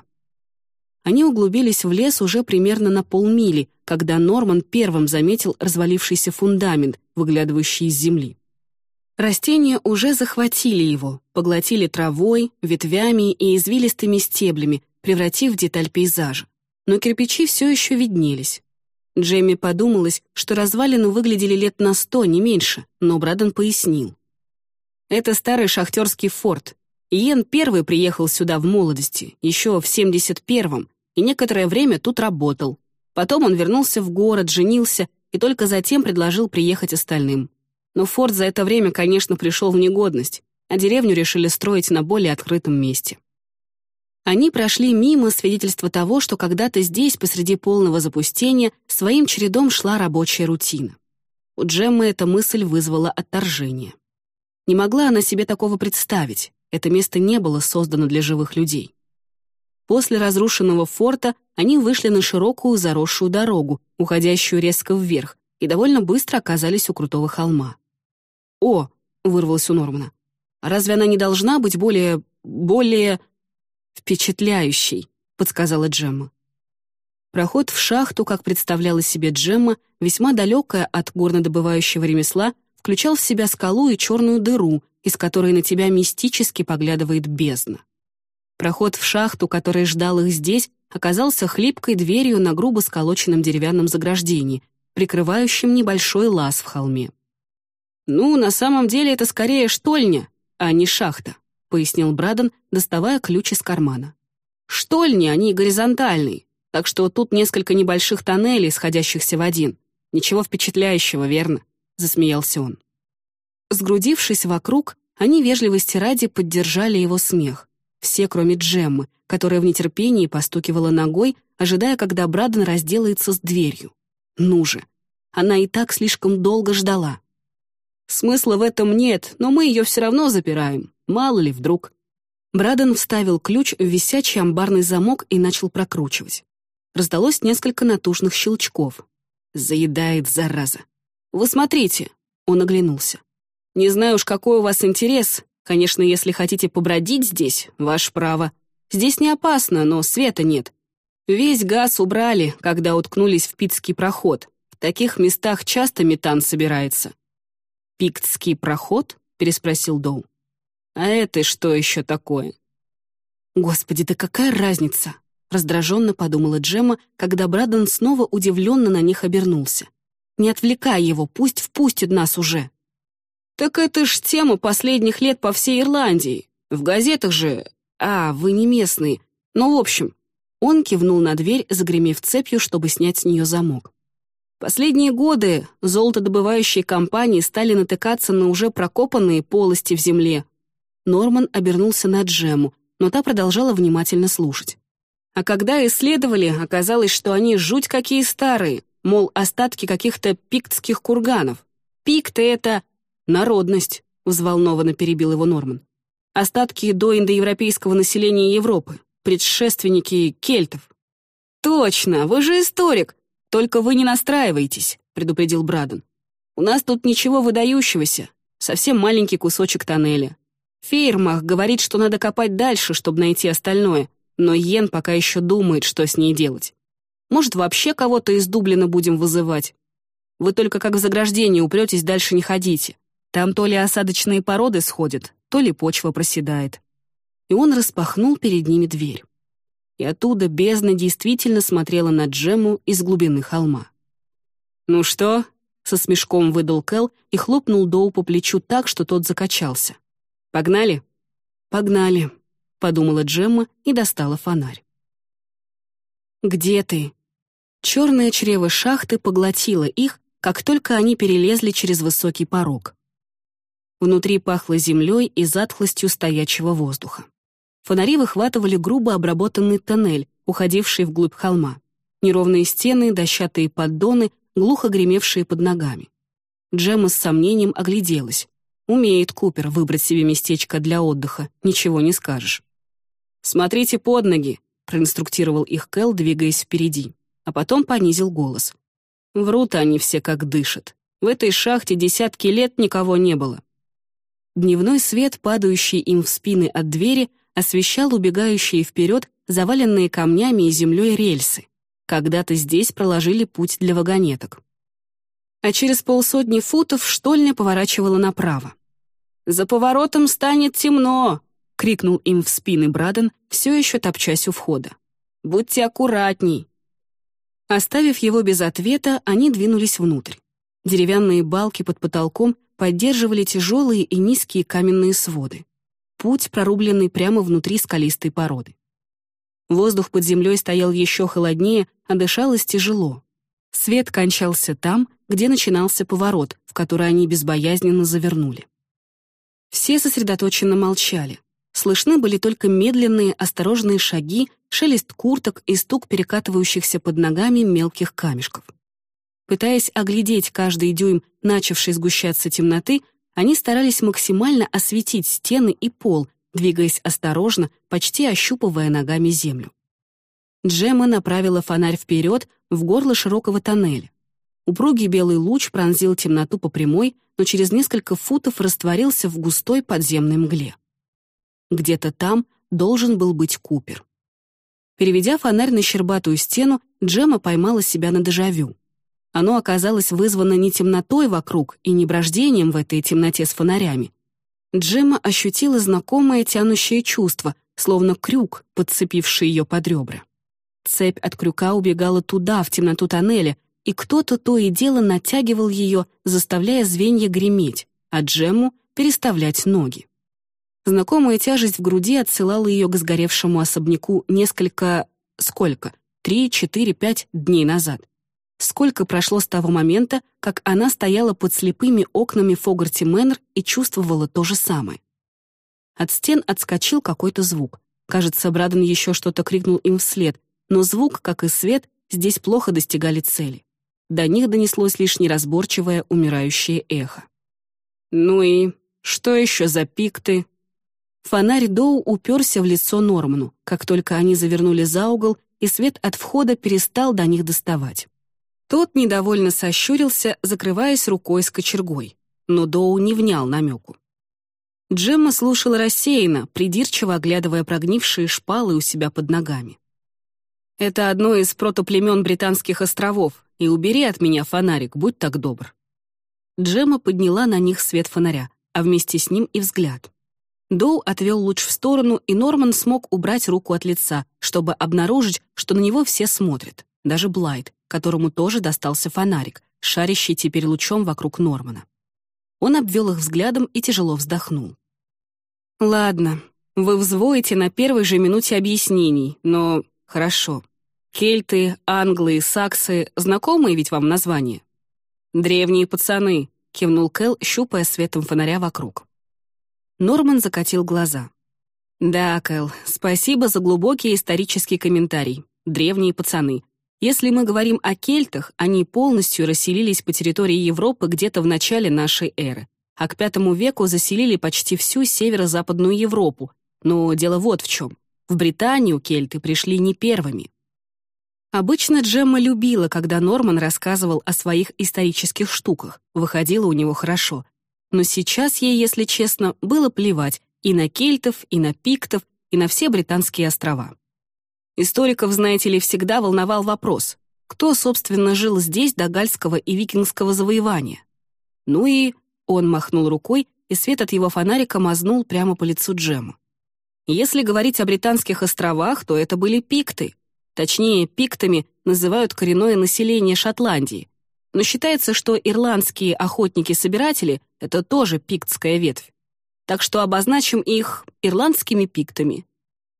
Они углубились в лес уже примерно на полмили, когда Норман первым заметил развалившийся фундамент, выглядывающий из земли. Растения уже захватили его, поглотили травой, ветвями и извилистыми стеблями, превратив деталь пейзажа. Но кирпичи все еще виднелись. Джейми подумалось, что развалины выглядели лет на сто, не меньше, но Браден пояснил. Это старый шахтерский форт. Иен первый приехал сюда в молодости, еще в 71-м, и некоторое время тут работал. Потом он вернулся в город, женился и только затем предложил приехать остальным. Но форт за это время, конечно, пришел в негодность, а деревню решили строить на более открытом месте. Они прошли мимо свидетельства того, что когда-то здесь, посреди полного запустения, своим чередом шла рабочая рутина. У Джеммы эта мысль вызвала отторжение. Не могла она себе такого представить, это место не было создано для живых людей. После разрушенного форта они вышли на широкую заросшую дорогу, уходящую резко вверх, и довольно быстро оказались у крутого холма. «О!» — вырвалось у Нормана. «Разве она не должна быть более... более...» «Впечатляющей», — подсказала Джемма. Проход в шахту, как представляла себе Джемма, весьма далекая от горнодобывающего ремесла, включал в себя скалу и черную дыру, из которой на тебя мистически поглядывает бездна. Проход в шахту, который ждал их здесь, оказался хлипкой дверью на грубо сколоченном деревянном заграждении, прикрывающим небольшой лаз в холме. «Ну, на самом деле это скорее штольня, а не шахта», — пояснил Брадон, доставая ключ из кармана. Штольни, они горизонтальные, так что тут несколько небольших тоннелей, сходящихся в один. Ничего впечатляющего, верно?» — засмеялся он. Сгрудившись вокруг, они вежливости ради поддержали его смех. Все, кроме Джеммы, которая в нетерпении постукивала ногой, ожидая, когда Браден разделается с дверью. Ну же! Она и так слишком долго ждала. Смысла в этом нет, но мы ее все равно запираем. Мало ли вдруг. Браден вставил ключ в висячий амбарный замок и начал прокручивать. Раздалось несколько натужных щелчков. Заедает, зараза. «Вы смотрите!» — он оглянулся. «Не знаю уж, какой у вас интерес. Конечно, если хотите побродить здесь, ваше право. Здесь не опасно, но света нет. Весь газ убрали, когда уткнулись в Питский проход. В таких местах часто метан собирается». «Пиктский проход?» — переспросил Доу. «А это что еще такое?» «Господи, да какая разница?» — раздраженно подумала Джема, когда Брадон снова удивленно на них обернулся. «Не отвлекай его, пусть впустит нас уже». «Так это ж тема последних лет по всей Ирландии. В газетах же... А, вы не местные. Ну, в общем...» Он кивнул на дверь, загремев цепью, чтобы снять с нее замок. Последние годы золотодобывающие компании стали натыкаться на уже прокопанные полости в земле. Норман обернулся на Джему, но та продолжала внимательно слушать. А когда исследовали, оказалось, что они жуть какие старые, мол, остатки каких-то пиктских курганов. Пикты — это народность, взволнованно перебил его Норман. Остатки доиндоевропейского населения Европы, предшественники кельтов. «Точно, вы же историк, только вы не настраивайтесь», — предупредил Браден. «У нас тут ничего выдающегося, совсем маленький кусочек тоннеля. Фейермах говорит, что надо копать дальше, чтобы найти остальное, но Йен пока еще думает, что с ней делать. Может, вообще кого-то из Дублина будем вызывать? Вы только как в заграждение упретесь, дальше не ходите. Там то ли осадочные породы сходят, то ли почва проседает. И он распахнул перед ними дверь. И оттуда бездна действительно смотрела на Джему из глубины холма. «Ну что?» — со смешком выдал Кэл и хлопнул Доу по плечу так, что тот закачался. «Погнали?» «Погнали», — подумала Джемма и достала фонарь. «Где ты?» Черное чрево шахты поглотило их, как только они перелезли через высокий порог. Внутри пахло землей и затхлостью стоячего воздуха. Фонари выхватывали грубо обработанный тоннель, уходивший вглубь холма. Неровные стены, дощатые поддоны, глухо гремевшие под ногами. Джемма с сомнением огляделась. Умеет Купер выбрать себе местечко для отдыха, ничего не скажешь. «Смотрите под ноги», — проинструктировал их Кэл, двигаясь впереди, а потом понизил голос. Врут они все как дышат. В этой шахте десятки лет никого не было. Дневной свет, падающий им в спины от двери, освещал убегающие вперед заваленные камнями и землей рельсы. Когда-то здесь проложили путь для вагонеток а через полсотни футов штольня поворачивала направо. «За поворотом станет темно!» — крикнул им в спины Браден, все еще топчась у входа. «Будьте аккуратней!» Оставив его без ответа, они двинулись внутрь. Деревянные балки под потолком поддерживали тяжелые и низкие каменные своды. Путь, прорубленный прямо внутри скалистой породы. Воздух под землей стоял еще холоднее, а дышалось тяжело. Свет кончался там, где начинался поворот, в который они безбоязненно завернули. Все сосредоточенно молчали. Слышны были только медленные, осторожные шаги, шелест курток и стук перекатывающихся под ногами мелких камешков. Пытаясь оглядеть каждый дюйм начавшей сгущаться темноты, они старались максимально осветить стены и пол, двигаясь осторожно, почти ощупывая ногами землю. Джема направила фонарь вперед в горло широкого тоннеля. Упругий белый луч пронзил темноту по прямой, но через несколько футов растворился в густой подземной мгле. Где-то там должен был быть Купер. Переведя фонарь на щербатую стену, Джема поймала себя на дежавю. Оно оказалось вызвано не темнотой вокруг и не брождением в этой темноте с фонарями. Джема ощутила знакомое тянущее чувство, словно крюк, подцепивший ее под ребра. Цепь от крюка убегала туда, в темноту тоннеля, и кто-то то и дело натягивал ее, заставляя звенья греметь, а Джему переставлять ноги. Знакомая тяжесть в груди отсылала ее к сгоревшему особняку несколько... сколько? Три, четыре, пять дней назад. Сколько прошло с того момента, как она стояла под слепыми окнами Фогарти Мэннер и чувствовала то же самое. От стен отскочил какой-то звук. Кажется, Браден еще что-то крикнул им вслед, но звук, как и свет, здесь плохо достигали цели. До них донеслось лишь неразборчивое умирающее эхо. «Ну и что еще за пикты?» Фонарь Доу уперся в лицо Норману, как только они завернули за угол, и свет от входа перестал до них доставать. Тот недовольно сощурился, закрываясь рукой с кочергой, но Доу не внял намеку. Джемма слушала рассеянно, придирчиво оглядывая прогнившие шпалы у себя под ногами. «Это одно из протоплемен Британских островов, и убери от меня фонарик, будь так добр». Джемма подняла на них свет фонаря, а вместе с ним и взгляд. Доу отвел луч в сторону, и Норман смог убрать руку от лица, чтобы обнаружить, что на него все смотрят, даже Блайт, которому тоже достался фонарик, шарящий теперь лучом вокруг Нормана. Он обвел их взглядом и тяжело вздохнул. «Ладно, вы взвоите на первой же минуте объяснений, но хорошо. Кельты, англы, саксы — знакомые ведь вам названия?» «Древние пацаны», — кивнул Кэл, щупая светом фонаря вокруг. Норман закатил глаза. «Да, Кэл, спасибо за глубокий исторический комментарий. Древние пацаны. Если мы говорим о кельтах, они полностью расселились по территории Европы где-то в начале нашей эры, а к V веку заселили почти всю северо-западную Европу. Но дело вот в чем. В Британию кельты пришли не первыми. Обычно Джемма любила, когда Норман рассказывал о своих исторических штуках, выходило у него хорошо. Но сейчас ей, если честно, было плевать и на кельтов, и на пиктов, и на все британские острова. Историков, знаете ли, всегда волновал вопрос, кто, собственно, жил здесь до гальского и викингского завоевания. Ну и он махнул рукой, и свет от его фонарика мазнул прямо по лицу Джема. Если говорить о британских островах, то это были пикты. Точнее, пиктами называют коренное население Шотландии. Но считается, что ирландские охотники-собиратели — это тоже пиктская ветвь. Так что обозначим их ирландскими пиктами.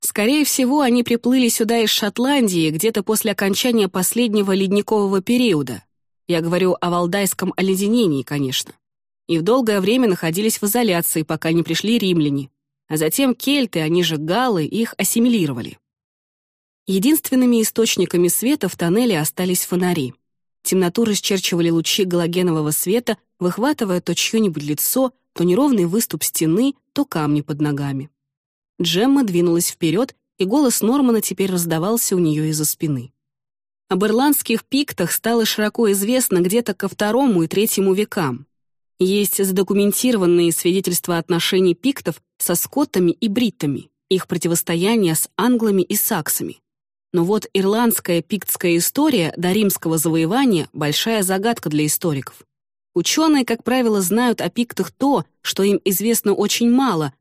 Скорее всего, они приплыли сюда из Шотландии где-то после окончания последнего ледникового периода. Я говорю о валдайском оледенении, конечно. И в долгое время находились в изоляции, пока не пришли римляне. А затем кельты, они же галлы, их ассимилировали. Единственными источниками света в тоннеле остались фонари. Темноту расчерчивали лучи галогенового света, выхватывая то чье-нибудь лицо, то неровный выступ стены, то камни под ногами. Джемма двинулась вперед, и голос Нормана теперь раздавался у нее из-за спины. Об ирландских пиктах стало широко известно где-то ко второму и третьему векам. Есть задокументированные свидетельства отношений пиктов со скоттами и бриттами, их противостояния с англами и саксами. Но вот ирландская пиктская история до римского завоевания — большая загадка для историков. Ученые, как правило, знают о пиктах то, что им известно очень мало,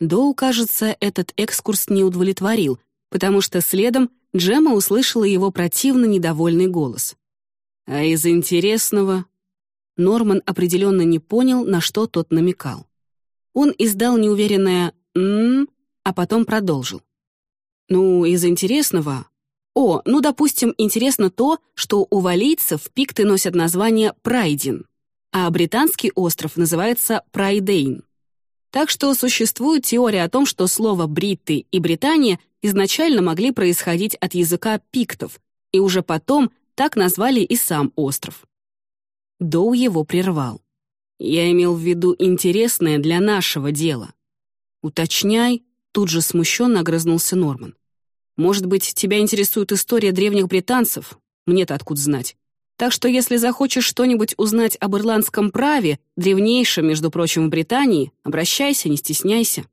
Доу, кажется, этот экскурс не удовлетворил, потому что следом Джема услышала его противно недовольный голос. А из интересного... Норман определенно не понял, на что тот намекал. Он издал неуверенное «м», а потом продолжил. «Ну, из интересного...» «О, ну, допустим, интересно то, что у валийцев пикты носят название Прайдин, а британский остров называется Прайдейн. Так что существует теория о том, что слово «бритты» и «Британия» изначально могли происходить от языка пиктов, и уже потом так назвали и сам остров. Доу его прервал. «Я имел в виду интересное для нашего дела». «Уточняй», — тут же смущенно огрызнулся Норман. «Может быть, тебя интересует история древних британцев? Мне-то откуда знать. Так что если захочешь что-нибудь узнать об ирландском праве, древнейшем, между прочим, в Британии, обращайся, не стесняйся».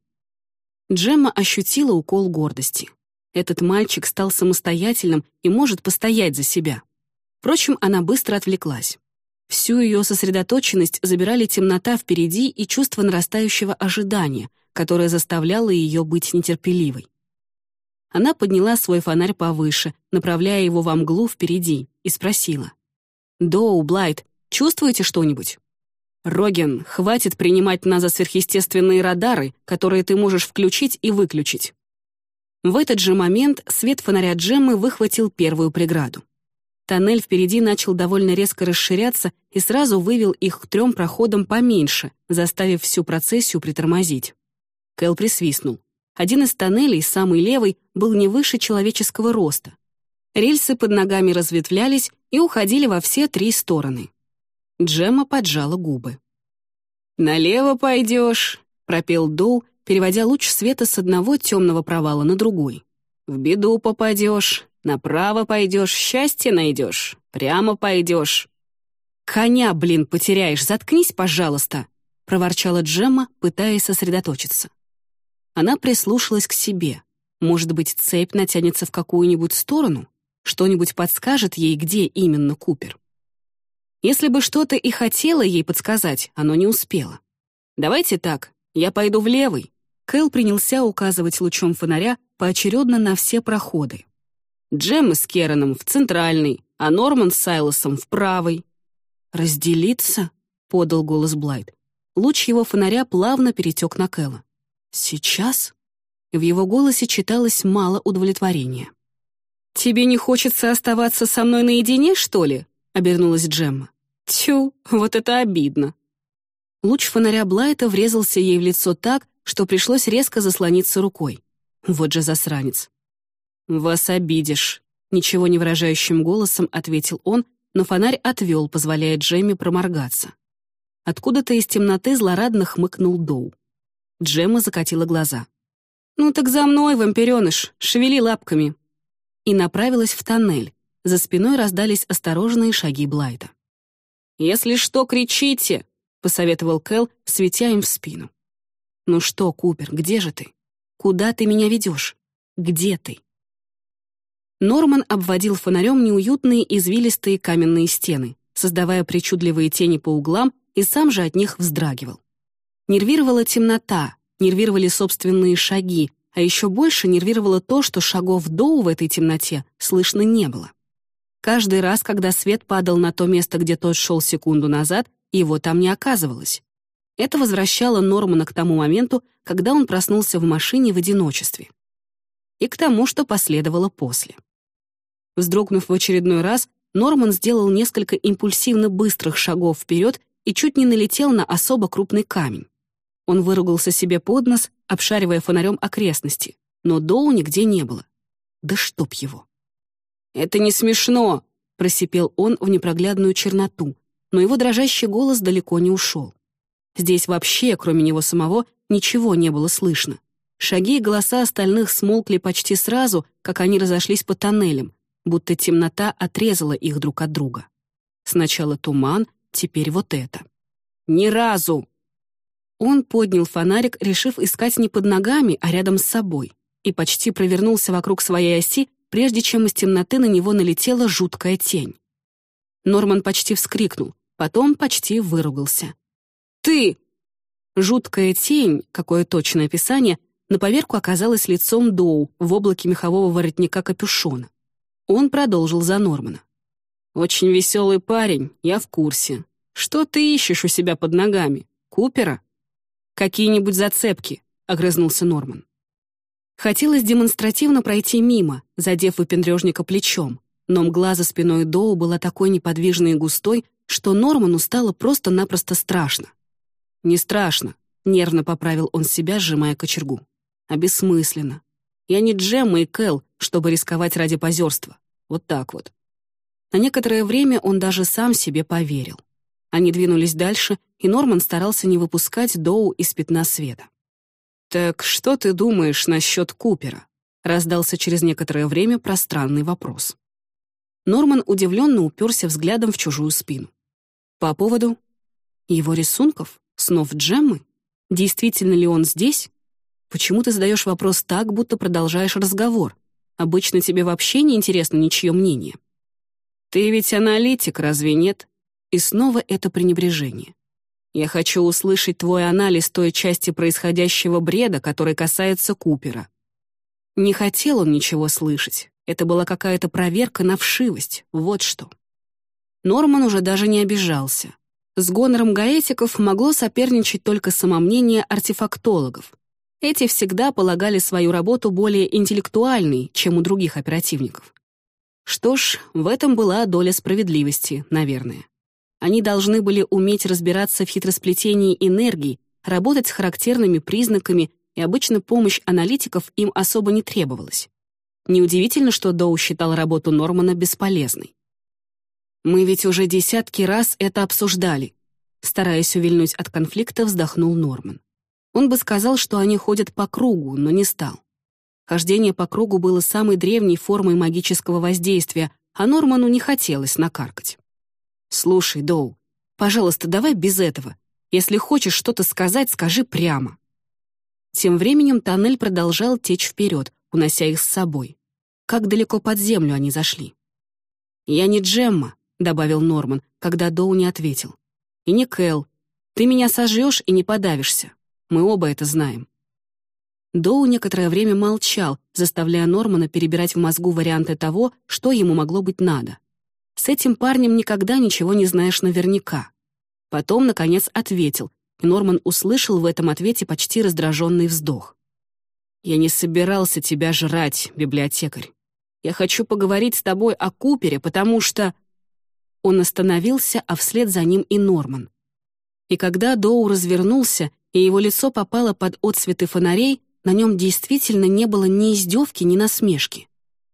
Джемма ощутила укол гордости. Этот мальчик стал самостоятельным и может постоять за себя. Впрочем, она быстро отвлеклась. Всю ее сосредоточенность забирали темнота впереди и чувство нарастающего ожидания, которое заставляло ее быть нетерпеливой. Она подняла свой фонарь повыше, направляя его во мглу впереди, и спросила. «Доу, Блайт, чувствуете что-нибудь?» «Роген, хватит принимать нас за сверхъестественные радары, которые ты можешь включить и выключить». В этот же момент свет фонаря Джеммы выхватил первую преграду. Тоннель впереди начал довольно резко расширяться и сразу вывел их к трем проходам поменьше, заставив всю процессию притормозить. Кэл присвистнул. Один из тоннелей, самый левый, был не выше человеческого роста. Рельсы под ногами разветвлялись и уходили во все три стороны. Джемма поджала губы. «Налево пойдешь», — пропел Доу, переводя луч света с одного темного провала на другой. «В беду попадешь, направо пойдешь, счастье найдешь, прямо пойдешь». «Коня, блин, потеряешь, заткнись, пожалуйста», — проворчала Джемма, пытаясь сосредоточиться. Она прислушалась к себе. Может быть, цепь натянется в какую-нибудь сторону? Что-нибудь подскажет ей, где именно Купер? Если бы что-то и хотело ей подсказать, оно не успело. «Давайте так, я пойду в левый». Кэл принялся указывать лучом фонаря поочередно на все проходы. Джемма с Кераном в центральный, а Норман с Сайлосом в правый. «Разделиться?» — подал голос Блайт. Луч его фонаря плавно перетек на Кэла. «Сейчас?» В его голосе читалось мало удовлетворения. «Тебе не хочется оставаться со мной наедине, что ли?» — обернулась Джемма. «Тю, вот это обидно!» Луч фонаря Блайта врезался ей в лицо так, что пришлось резко заслониться рукой. Вот же засранец. «Вас обидишь», — ничего не выражающим голосом ответил он, но фонарь отвел, позволяя Джемме проморгаться. Откуда-то из темноты злорадно хмыкнул Доу. Джемма закатила глаза. «Ну так за мной, вампиреныш, шевели лапками!» И направилась в тоннель. За спиной раздались осторожные шаги Блайта. «Если что, кричите!» — посоветовал Кэл, светя им в спину. «Ну что, Купер, где же ты? Куда ты меня ведешь? Где ты?» Норман обводил фонарем неуютные извилистые каменные стены, создавая причудливые тени по углам, и сам же от них вздрагивал. Нервировала темнота, нервировали собственные шаги, а еще больше нервировало то, что шагов Доу в этой темноте слышно не было. Каждый раз, когда свет падал на то место, где тот шел секунду назад, его там не оказывалось. Это возвращало Нормана к тому моменту, когда он проснулся в машине в одиночестве. И к тому, что последовало после. Вздрогнув в очередной раз, Норман сделал несколько импульсивно быстрых шагов вперед и чуть не налетел на особо крупный камень. Он выругался себе под нос, обшаривая фонарем окрестности, но Доу нигде не было. Да чтоб его. «Это не смешно!» — просипел он в непроглядную черноту, но его дрожащий голос далеко не ушел. Здесь вообще, кроме него самого, ничего не было слышно. Шаги и голоса остальных смолкли почти сразу, как они разошлись по тоннелям, будто темнота отрезала их друг от друга. Сначала туман, теперь вот это. «Ни разу!» Он поднял фонарик, решив искать не под ногами, а рядом с собой, и почти провернулся вокруг своей оси, прежде чем из темноты на него налетела жуткая тень. Норман почти вскрикнул, потом почти выругался. «Ты!» Жуткая тень, какое точное описание, на поверку оказалась лицом Доу в облаке мехового воротника капюшона. Он продолжил за Нормана. «Очень веселый парень, я в курсе. Что ты ищешь у себя под ногами? Купера?» «Какие-нибудь зацепки», — огрызнулся Норман. Хотелось демонстративно пройти мимо, задев выпендрежника плечом, но мгла за спиной Доу была такой неподвижной и густой, что Норману стало просто-напросто страшно. «Не страшно», — нервно поправил он себя, сжимая кочергу. «А бессмысленно. Я не Джемма и Кэл, чтобы рисковать ради позерства. Вот так вот». На некоторое время он даже сам себе поверил. Они двинулись дальше, и Норман старался не выпускать Доу из пятна света. «Так что ты думаешь насчет Купера?» — раздался через некоторое время пространный вопрос. Норман удивленно уперся взглядом в чужую спину. «По поводу его рисунков? Снов Джеммы? Действительно ли он здесь? Почему ты задаешь вопрос так, будто продолжаешь разговор? Обычно тебе вообще не интересно ничье мнение». «Ты ведь аналитик, разве нет?» И снова это пренебрежение. Я хочу услышать твой анализ той части происходящего бреда, который касается Купера. Не хотел он ничего слышать. Это была какая-то проверка на вшивость, вот что. Норман уже даже не обижался. С гонором гаэтиков могло соперничать только самомнение артефактологов. Эти всегда полагали свою работу более интеллектуальной, чем у других оперативников. Что ж, в этом была доля справедливости, наверное. Они должны были уметь разбираться в хитросплетении энергии, работать с характерными признаками, и обычно помощь аналитиков им особо не требовалась. Неудивительно, что Доу считал работу Нормана бесполезной. «Мы ведь уже десятки раз это обсуждали», стараясь увильнуть от конфликта, вздохнул Норман. Он бы сказал, что они ходят по кругу, но не стал. Хождение по кругу было самой древней формой магического воздействия, а Норману не хотелось накаркать. «Слушай, Доу, пожалуйста, давай без этого. Если хочешь что-то сказать, скажи прямо». Тем временем тоннель продолжал течь вперед, унося их с собой. Как далеко под землю они зашли? «Я не Джемма», — добавил Норман, когда Доу не ответил. «И не Кэл. Ты меня сожжешь и не подавишься. Мы оба это знаем». Доу некоторое время молчал, заставляя Нормана перебирать в мозгу варианты того, что ему могло быть надо. С этим парнем никогда ничего не знаешь наверняка. Потом, наконец, ответил, и Норман услышал в этом ответе почти раздраженный вздох. «Я не собирался тебя жрать, библиотекарь. Я хочу поговорить с тобой о Купере, потому что...» Он остановился, а вслед за ним и Норман. И когда Доу развернулся, и его лицо попало под отсветы фонарей, на нем действительно не было ни издевки, ни насмешки.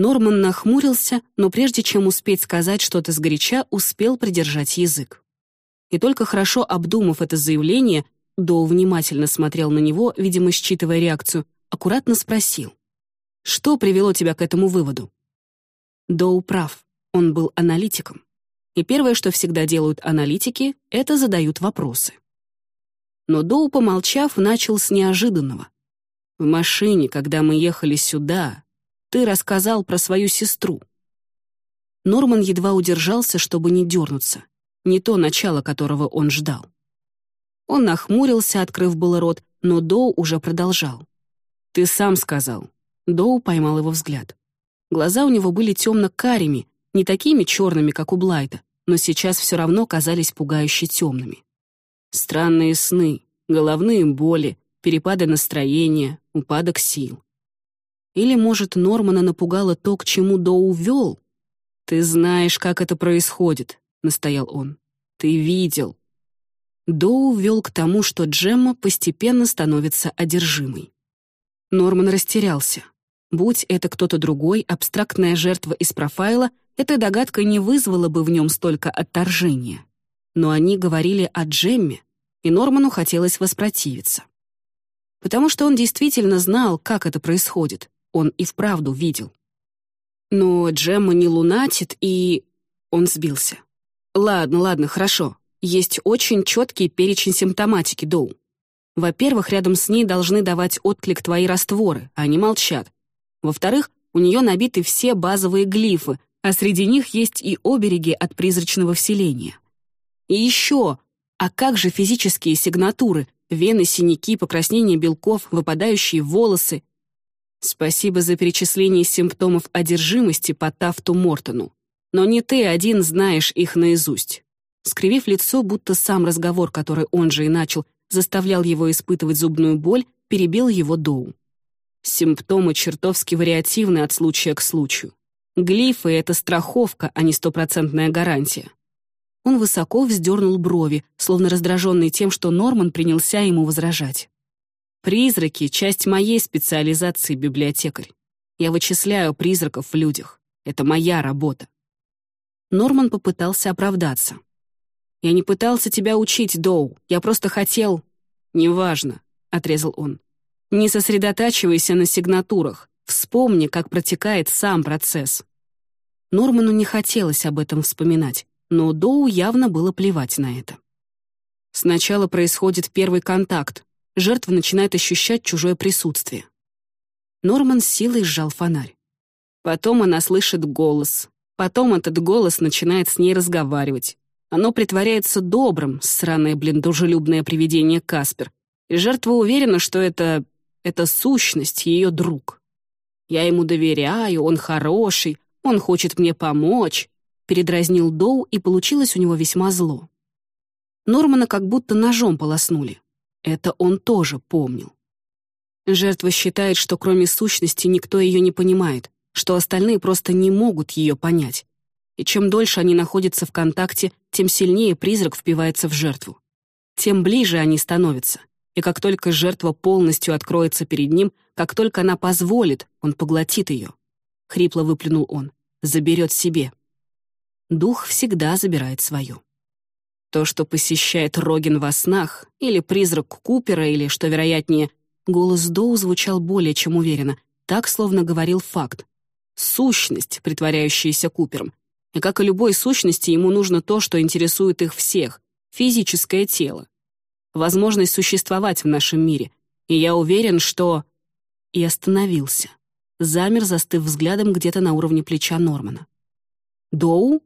Норман нахмурился, но прежде чем успеть сказать что-то сгоряча, успел придержать язык. И только хорошо обдумав это заявление, Доу внимательно смотрел на него, видимо, считывая реакцию, аккуратно спросил. «Что привело тебя к этому выводу?» Доу прав, он был аналитиком. И первое, что всегда делают аналитики, это задают вопросы. Но Доу, помолчав, начал с неожиданного. «В машине, когда мы ехали сюда, ты рассказал про свою сестру». Норман едва удержался, чтобы не дернуться. Не то начало, которого он ждал. Он нахмурился, открыв был рот, но Доу уже продолжал. «Ты сам сказал». Доу поймал его взгляд. Глаза у него были темно-карими, не такими черными, как у Блайта, но сейчас все равно казались пугающе темными. Странные сны, головные боли, перепады настроения, упадок сил. Или, может, Нормана напугало то, к чему Доу вел? «Ты знаешь, как это происходит», — настоял он. «Ты видел». Доу вел к тому, что Джемма постепенно становится одержимой. Норман растерялся. Будь это кто-то другой, абстрактная жертва из профайла, эта догадка не вызвала бы в нем столько отторжения. Но они говорили о Джемме, и Норману хотелось воспротивиться. Потому что он действительно знал, как это происходит, он и вправду видел. Но Джемма не лунатит, и... Он сбился. Ладно, ладно, хорошо. Есть очень четкий перечень симптоматики, Доу. Во-первых, рядом с ней должны давать отклик твои растворы, а они молчат. Во-вторых, у нее набиты все базовые глифы, а среди них есть и обереги от призрачного вселения. И еще, а как же физические сигнатуры, вены, синяки, покраснение белков, выпадающие волосы, Спасибо за перечисление симптомов одержимости по Тафту Мортону. Но не ты один знаешь их наизусть. Скривив лицо, будто сам разговор, который он же и начал, заставлял его испытывать зубную боль, перебил его Доу. Симптомы чертовски вариативны от случая к случаю. Глифы — это страховка, а не стопроцентная гарантия. Он высоко вздернул брови, словно раздраженный тем, что Норман принялся ему возражать. Призраки — часть моей специализации библиотекарь. Я вычисляю призраков в людях. Это моя работа. Норман попытался оправдаться. «Я не пытался тебя учить, Доу. Я просто хотел...» «Неважно», — отрезал он. «Не сосредотачивайся на сигнатурах. Вспомни, как протекает сам процесс». Норману не хотелось об этом вспоминать, но Доу явно было плевать на это. Сначала происходит первый контакт. Жертва начинает ощущать чужое присутствие. Норман силой сжал фонарь. Потом она слышит голос. Потом этот голос начинает с ней разговаривать. Оно притворяется добрым, сраное, блин, дружелюбное привидение Каспер. И жертва уверена, что это... это сущность, ее друг. Я ему доверяю, он хороший, он хочет мне помочь. Передразнил Доу, и получилось у него весьма зло. Нормана как будто ножом полоснули. Это он тоже помнил. Жертва считает, что кроме сущности никто ее не понимает, что остальные просто не могут ее понять. И чем дольше они находятся в контакте, тем сильнее призрак впивается в жертву. Тем ближе они становятся. И как только жертва полностью откроется перед ним, как только она позволит, он поглотит ее. Хрипло выплюнул он. Заберет себе. Дух всегда забирает свое. То, что посещает Рогин во снах, или призрак Купера, или, что вероятнее, голос Доу звучал более чем уверенно, так, словно говорил факт. Сущность, притворяющаяся Купером. И как и любой сущности, ему нужно то, что интересует их всех — физическое тело. Возможность существовать в нашем мире. И я уверен, что... И остановился. Замер, застыв взглядом где-то на уровне плеча Нормана. «Доу?»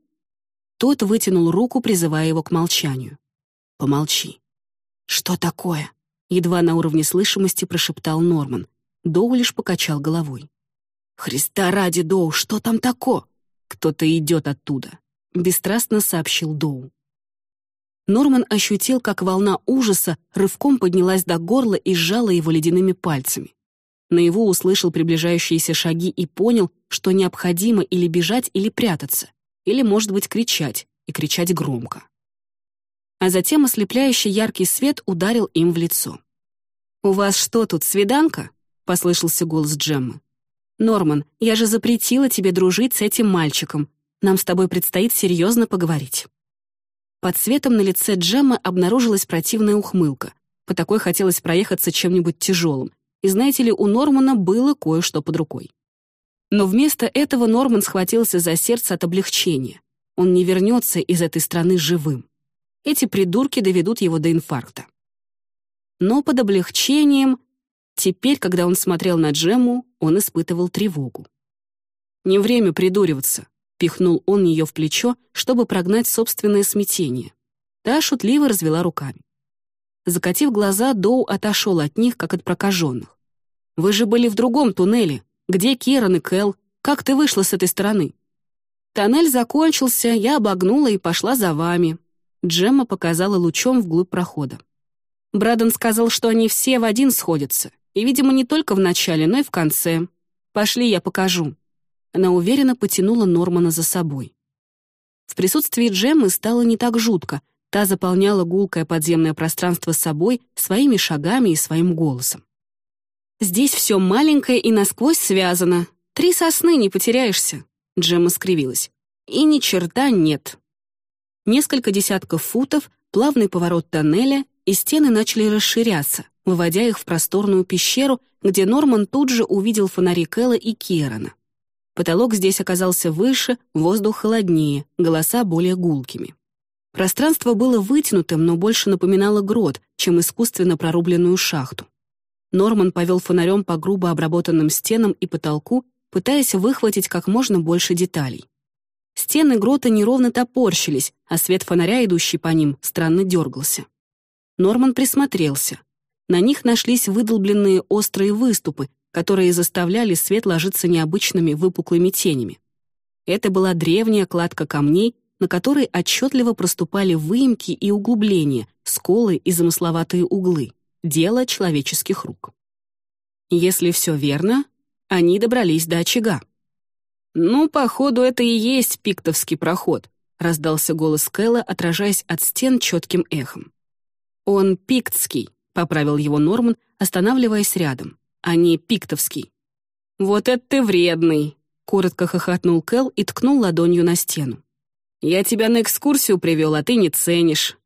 Тот вытянул руку, призывая его к молчанию. «Помолчи». «Что такое?» Едва на уровне слышимости прошептал Норман. Доу лишь покачал головой. «Христа ради, Доу, что там тако?» «Кто-то идет оттуда», — бесстрастно сообщил Доу. Норман ощутил, как волна ужаса рывком поднялась до горла и сжала его ледяными пальцами. На его услышал приближающиеся шаги и понял, что необходимо или бежать, или прятаться или, может быть, кричать, и кричать громко. А затем ослепляющий яркий свет ударил им в лицо. «У вас что тут, свиданка?» — послышался голос Джеммы. «Норман, я же запретила тебе дружить с этим мальчиком. Нам с тобой предстоит серьезно поговорить». Под светом на лице Джеммы обнаружилась противная ухмылка. По такой хотелось проехаться чем-нибудь тяжелым. И знаете ли, у Нормана было кое-что под рукой. Но вместо этого Норман схватился за сердце от облегчения. Он не вернется из этой страны живым. Эти придурки доведут его до инфаркта. Но под облегчением, теперь, когда он смотрел на Джему, он испытывал тревогу. «Не время придуриваться», — пихнул он ее в плечо, чтобы прогнать собственное смятение. Та шутливо развела руками. Закатив глаза, Доу отошел от них, как от прокаженных. «Вы же были в другом туннеле», где Киран и Кэл? Как ты вышла с этой стороны?» Тоннель закончился, я обогнула и пошла за вами. Джемма показала лучом вглубь прохода. Брадон сказал, что они все в один сходятся. И, видимо, не только в начале, но и в конце. Пошли, я покажу. Она уверенно потянула Нормана за собой. В присутствии Джеммы стало не так жутко. Та заполняла гулкое подземное пространство собой, своими шагами и своим голосом. Здесь все маленькое и насквозь связано. Три сосны не потеряешься. Джемма скривилась. И ни черта нет. Несколько десятков футов, плавный поворот тоннеля, и стены начали расширяться, выводя их в просторную пещеру, где Норман тут же увидел фонари Кэлла и Кierана. Потолок здесь оказался выше, воздух холоднее, голоса более гулкими. Пространство было вытянутым, но больше напоминало грот, чем искусственно прорубленную шахту. Норман повел фонарем по грубо обработанным стенам и потолку, пытаясь выхватить как можно больше деталей. Стены грота неровно топорщились, а свет фонаря, идущий по ним, странно дергался. Норман присмотрелся. На них нашлись выдолбленные острые выступы, которые заставляли свет ложиться необычными выпуклыми тенями. Это была древняя кладка камней, на которой отчетливо проступали выемки и углубления, сколы и замысловатые углы дело человеческих рук. Если все верно, они добрались до очага. «Ну, походу, это и есть пиктовский проход», — раздался голос Кэлла, отражаясь от стен четким эхом. «Он пиктский», — поправил его Норман, останавливаясь рядом, а не пиктовский. «Вот это ты вредный», — коротко хохотнул Кэл и ткнул ладонью на стену. «Я тебя на экскурсию привел, а ты не ценишь.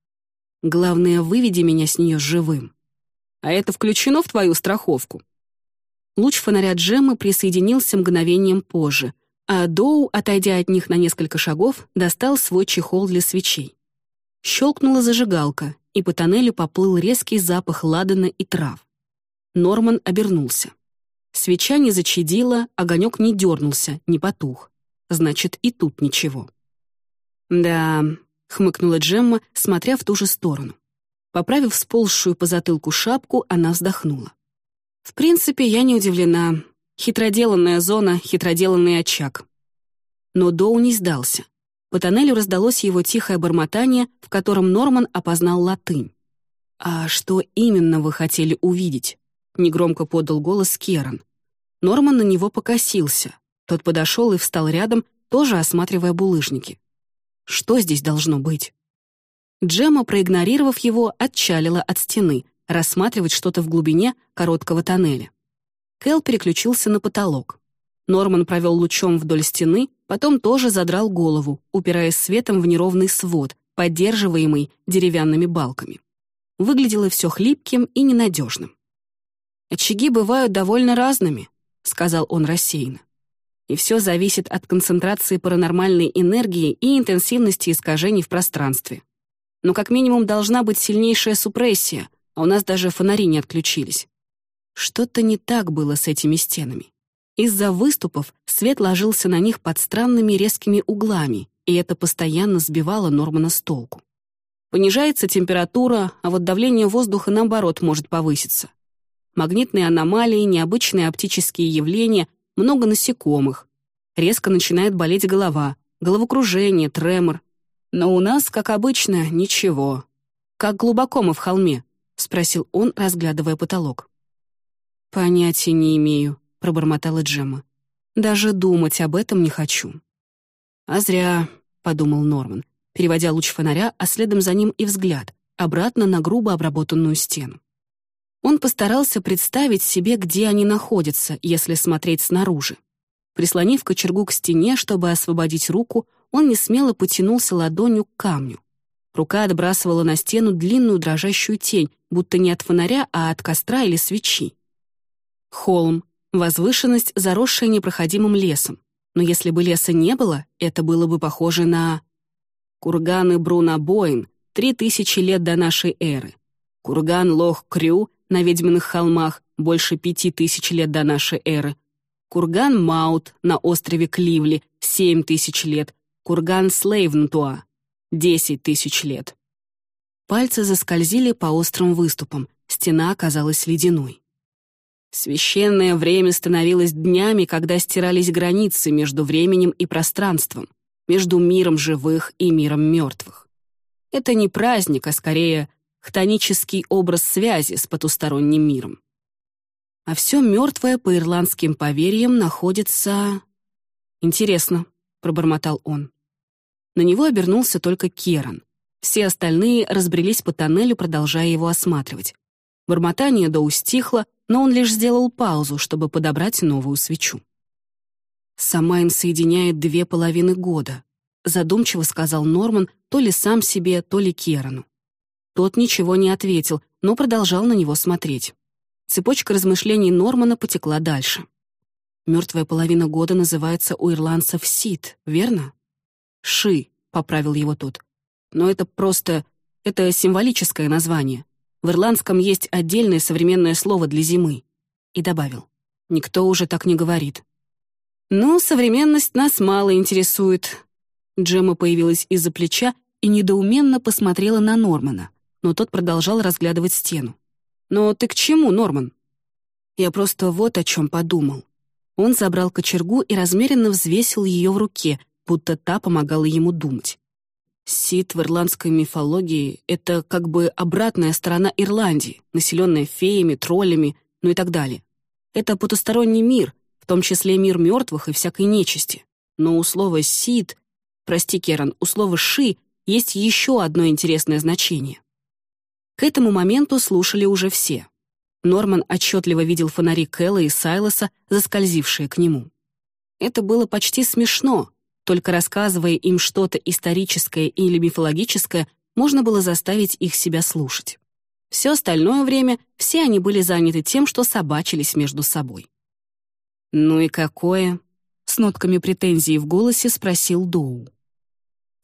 Главное, выведи меня с нее живым». А это включено в твою страховку?» Луч фонаря Джеммы присоединился мгновением позже, а Доу, отойдя от них на несколько шагов, достал свой чехол для свечей. Щелкнула зажигалка, и по тоннелю поплыл резкий запах ладана и трав. Норман обернулся. Свеча не зачадила, огонек не дернулся, не потух. Значит, и тут ничего. «Да», — хмыкнула Джемма, смотря в ту же сторону. Поправив сползшую по затылку шапку, она вздохнула. «В принципе, я не удивлена. Хитроделанная зона, хитроделанный очаг». Но Доу не сдался. По тоннелю раздалось его тихое бормотание, в котором Норман опознал латынь. «А что именно вы хотели увидеть?» — негромко подал голос Керан. Норман на него покосился. Тот подошел и встал рядом, тоже осматривая булыжники. Что здесь должно быть? Джема, проигнорировав его, отчалила от стены, рассматривать что-то в глубине короткого тоннеля. Кэл переключился на потолок. Норман провел лучом вдоль стены, потом тоже задрал голову, упираясь светом в неровный свод, поддерживаемый деревянными балками. Выглядело все хлипким и ненадежным. «Очаги бывают довольно разными», — сказал он рассеянно и все зависит от концентрации паранормальной энергии и интенсивности искажений в пространстве. Но как минимум должна быть сильнейшая супрессия, а у нас даже фонари не отключились. Что-то не так было с этими стенами. Из-за выступов свет ложился на них под странными резкими углами, и это постоянно сбивало Нормана с толку. Понижается температура, а вот давление воздуха, наоборот, может повыситься. Магнитные аномалии, необычные оптические явления много насекомых. Резко начинает болеть голова, головокружение, тремор. Но у нас, как обычно, ничего. «Как глубоко мы в холме?» — спросил он, разглядывая потолок. «Понятия не имею», — пробормотала Джемма. «Даже думать об этом не хочу». «А зря», — подумал Норман, переводя луч фонаря, а следом за ним и взгляд, обратно на грубо обработанную стену. Он постарался представить себе, где они находятся, если смотреть снаружи. Прислонив кочергу к стене, чтобы освободить руку, он несмело потянулся ладонью к камню. Рука отбрасывала на стену длинную дрожащую тень, будто не от фонаря, а от костра или свечи. Холм, возвышенность, заросшая непроходимым лесом. Но если бы леса не было, это было бы похоже на... Курганы Бруна-Боин, три тысячи лет до нашей эры. Курган Лох-Крю, на Ведьминых холмах больше пяти тысяч лет до нашей эры, курган Маут на острове Кливли семь тысяч лет, курган Слейвнтуа десять тысяч лет. Пальцы заскользили по острым выступам, стена оказалась ледяной. Священное время становилось днями, когда стирались границы между временем и пространством, между миром живых и миром мертвых. Это не праздник, а скорее хтонический образ связи с потусторонним миром. А все мертвое по ирландским поверьям находится... «Интересно», — пробормотал он. На него обернулся только Керан. Все остальные разбрелись по тоннелю, продолжая его осматривать. Бормотание до устихло, но он лишь сделал паузу, чтобы подобрать новую свечу. «Самайн соединяет две половины года», — задумчиво сказал Норман то ли сам себе, то ли Керану. Тот ничего не ответил, но продолжал на него смотреть. Цепочка размышлений Нормана потекла дальше. Мертвая половина года называется у ирландцев Сид, верно? Ши, поправил его тот. Но это просто... это символическое название. В ирландском есть отдельное современное слово для зимы. И добавил. Никто уже так не говорит. «Ну, современность нас мало интересует». Джема появилась из-за плеча и недоуменно посмотрела на Нормана но тот продолжал разглядывать стену. «Но ты к чему, Норман?» Я просто вот о чем подумал. Он забрал кочергу и размеренно взвесил ее в руке, будто та помогала ему думать. Сид в ирландской мифологии — это как бы обратная сторона Ирландии, населенная феями, троллями, ну и так далее. Это потусторонний мир, в том числе мир мертвых и всякой нечисти. Но у слова «сид», прости, Керан, у слова «ши» есть еще одно интересное значение. К этому моменту слушали уже все. Норман отчетливо видел фонари Кэлла и Сайлоса, заскользившие к нему. Это было почти смешно, только рассказывая им что-то историческое или мифологическое, можно было заставить их себя слушать. Все остальное время все они были заняты тем, что собачились между собой. «Ну и какое?» — с нотками претензии в голосе спросил Доу.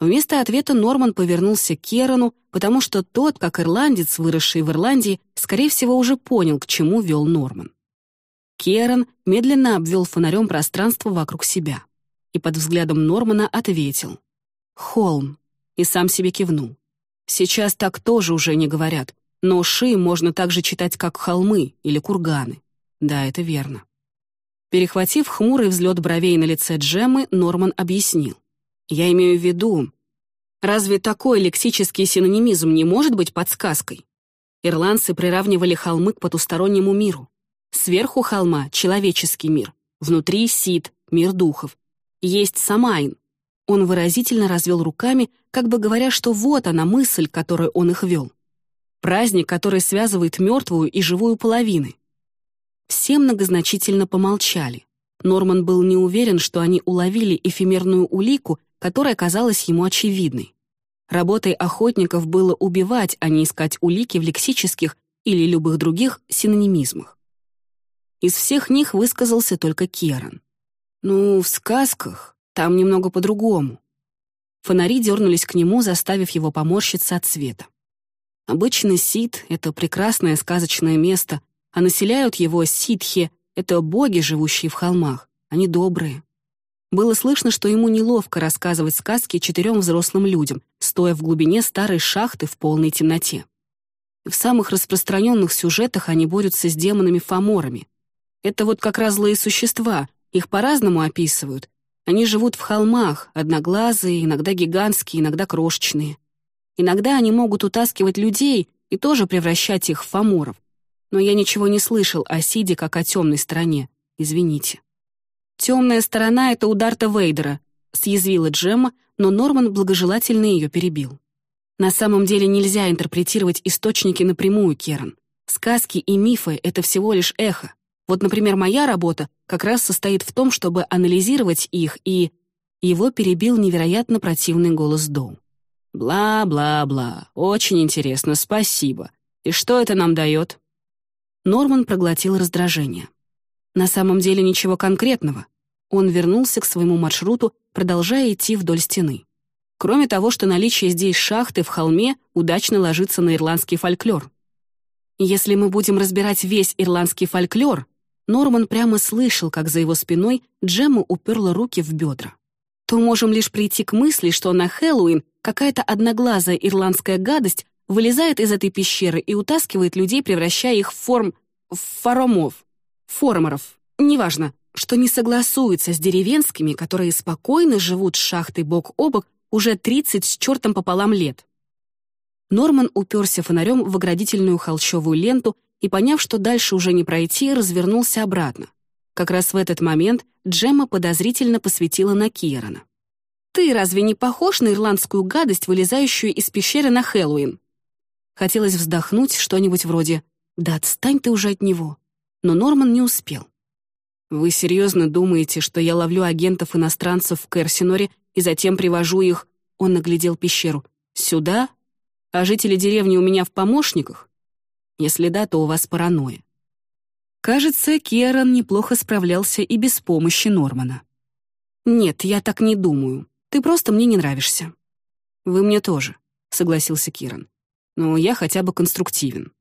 Вместо ответа Норман повернулся к Керану, потому что тот, как ирландец, выросший в Ирландии, скорее всего, уже понял, к чему вел Норман. Керан медленно обвел фонарем пространство вокруг себя и под взглядом Нормана ответил. «Холм», и сам себе кивнул. Сейчас так тоже уже не говорят, но «ши» можно также читать как «холмы» или «курганы». Да, это верно. Перехватив хмурый взлет бровей на лице Джеммы, Норман объяснил. «Я имею в виду, разве такой лексический синонимизм не может быть подсказкой? Ирландцы приравнивали холмы к потустороннему миру. Сверху холма — человеческий мир, внутри — сид, мир духов. Есть Самайн. Он выразительно развел руками, как бы говоря, что вот она мысль, которую он их вел. Праздник, который связывает мертвую и живую половины. Все многозначительно помолчали. Норман был не уверен, что они уловили эфемерную улику, которая казалась ему очевидной. Работой охотников было убивать, а не искать улики в лексических или любых других синонимизмах. Из всех них высказался только Керан. «Ну, в сказках там немного по-другому». Фонари дернулись к нему, заставив его поморщиться от света. Обычно Сид — это прекрасное сказочное место, а населяют его ситхи — это боги, живущие в холмах. Они добрые. Было слышно, что ему неловко рассказывать сказки четырем взрослым людям, стоя в глубине старой шахты в полной темноте. В самых распространенных сюжетах они борются с демонами-фаморами. Это вот как раз злые существа, их по-разному описывают. Они живут в холмах, одноглазые, иногда гигантские, иногда крошечные. Иногда они могут утаскивать людей и тоже превращать их в фаморов но я ничего не слышал о Сиде как о темной стороне. Извините. «Темная сторона — это у Дарта Вейдера», — съязвила Джемма, но Норман благожелательно ее перебил. На самом деле нельзя интерпретировать источники напрямую, Керан. Сказки и мифы — это всего лишь эхо. Вот, например, моя работа как раз состоит в том, чтобы анализировать их и... Его перебил невероятно противный голос Доу. «Бла-бла-бла. Очень интересно, спасибо. И что это нам дает?» Норман проглотил раздражение. На самом деле ничего конкретного. Он вернулся к своему маршруту, продолжая идти вдоль стены. Кроме того, что наличие здесь шахты в холме удачно ложится на ирландский фольклор. Если мы будем разбирать весь ирландский фольклор, Норман прямо слышал, как за его спиной Джемма уперла руки в бедра. То можем лишь прийти к мысли, что на Хэллоуин какая-то одноглазая ирландская гадость вылезает из этой пещеры и утаскивает людей, превращая их в форм... в фаромов, форморов, неважно, что не согласуется с деревенскими, которые спокойно живут с шахтой бок о бок уже 30 с чертом пополам лет. Норман уперся фонарем в оградительную холщовую ленту и, поняв, что дальше уже не пройти, развернулся обратно. Как раз в этот момент Джемма подозрительно посветила на Киерана. «Ты разве не похож на ирландскую гадость, вылезающую из пещеры на Хэллоуин?» Хотелось вздохнуть что-нибудь вроде «Да отстань ты уже от него». Но Норман не успел. «Вы серьезно думаете, что я ловлю агентов-иностранцев в Керсиноре и затем привожу их...» Он наглядел пещеру. «Сюда? А жители деревни у меня в помощниках? Если да, то у вас паранойя». Кажется, Киарон неплохо справлялся и без помощи Нормана. «Нет, я так не думаю. Ты просто мне не нравишься». «Вы мне тоже», — согласился Киран но я хотя бы конструктивен.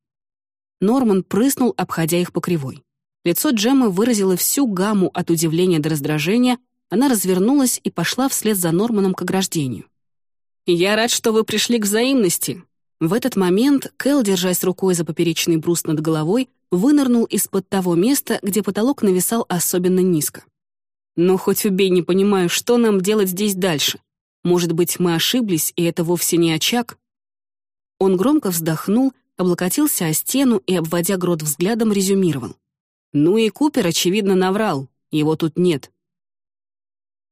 Норман прыснул, обходя их по кривой. Лицо Джеммы выразило всю гамму от удивления до раздражения, она развернулась и пошла вслед за Норманом к ограждению. «Я рад, что вы пришли к взаимности». В этот момент Кэл, держась рукой за поперечный брус над головой, вынырнул из-под того места, где потолок нависал особенно низко. «Но хоть убей, не понимаю, что нам делать здесь дальше. Может быть, мы ошиблись, и это вовсе не очаг?» Он громко вздохнул, облокотился о стену и, обводя грот взглядом, резюмировал. «Ну и Купер, очевидно, наврал. Его тут нет».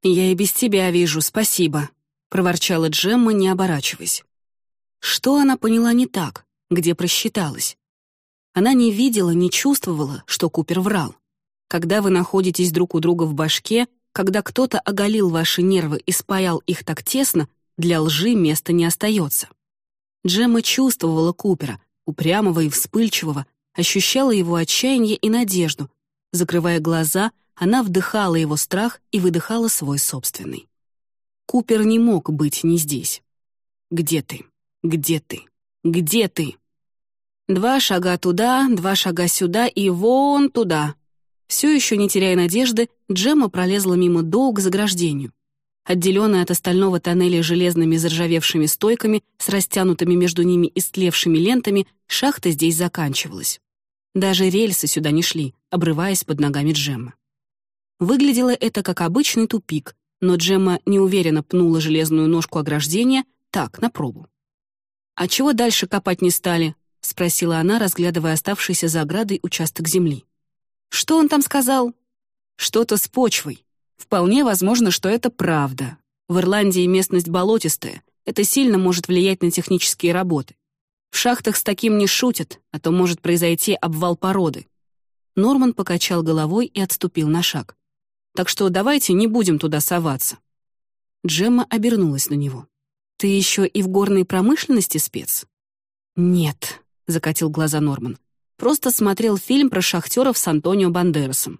«Я и без тебя вижу, спасибо», — проворчала Джемма, не оборачиваясь. Что она поняла не так, где просчиталась? Она не видела, не чувствовала, что Купер врал. Когда вы находитесь друг у друга в башке, когда кто-то оголил ваши нервы и спаял их так тесно, для лжи места не остается. Джемма чувствовала Купера, упрямого и вспыльчивого, ощущала его отчаяние и надежду. Закрывая глаза, она вдыхала его страх и выдыхала свой собственный. Купер не мог быть не здесь. «Где ты? Где ты? Где ты?» Два шага туда, два шага сюда и вон туда. Все еще не теряя надежды, Джемма пролезла мимо Доу к заграждению. Отделенная от остального тоннеля железными заржавевшими стойками с растянутыми между ними истлевшими лентами, шахта здесь заканчивалась. Даже рельсы сюда не шли, обрываясь под ногами Джеммы. Выглядело это как обычный тупик, но Джемма неуверенно пнула железную ножку ограждения так, на пробу. «А чего дальше копать не стали?» — спросила она, разглядывая оставшийся за оградой участок земли. «Что он там сказал?» «Что-то с почвой. Вполне возможно, что это правда. В Ирландии местность болотистая. Это сильно может влиять на технические работы. В шахтах с таким не шутят, а то может произойти обвал породы». Норман покачал головой и отступил на шаг. «Так что давайте не будем туда соваться». Джемма обернулась на него. «Ты еще и в горной промышленности спец?» «Нет», — закатил глаза Норман. «Просто смотрел фильм про шахтеров с Антонио Бандерасом».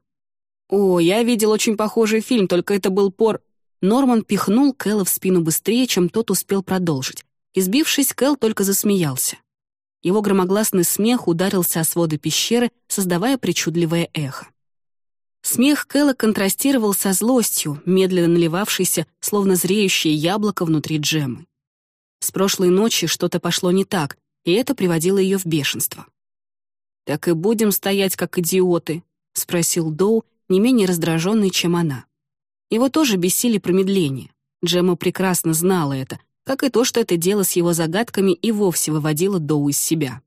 «О, я видел очень похожий фильм, только это был пор...» Норман пихнул Кэлла в спину быстрее, чем тот успел продолжить. Избившись, Кэл только засмеялся. Его громогласный смех ударился о своды пещеры, создавая причудливое эхо. Смех Кэлла контрастировал со злостью, медленно наливавшейся, словно зреющее яблоко внутри джемы. С прошлой ночи что-то пошло не так, и это приводило ее в бешенство. «Так и будем стоять, как идиоты?» — спросил Доу, не менее раздраженный, чем она. Его тоже бесили промедления. Джемма прекрасно знала это, как и то, что это дело с его загадками и вовсе выводило Доу из себя.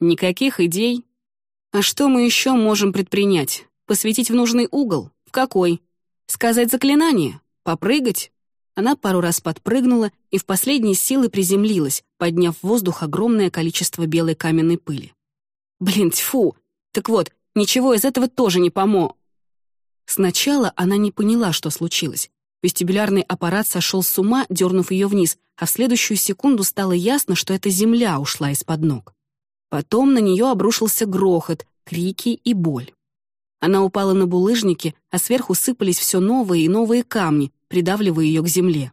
«Никаких идей? А что мы еще можем предпринять? Посветить в нужный угол? В какой? Сказать заклинание? Попрыгать? Она пару раз подпрыгнула и в последней силы приземлилась, подняв в воздух огромное количество белой каменной пыли. Блин, тьфу! Так вот, ничего из этого тоже не помо... Сначала она не поняла, что случилось. Вестибулярный аппарат сошел с ума, дернув ее вниз, а в следующую секунду стало ясно, что эта земля ушла из-под ног. Потом на нее обрушился грохот, крики и боль. Она упала на булыжники, а сверху сыпались все новые и новые камни, придавливая ее к земле.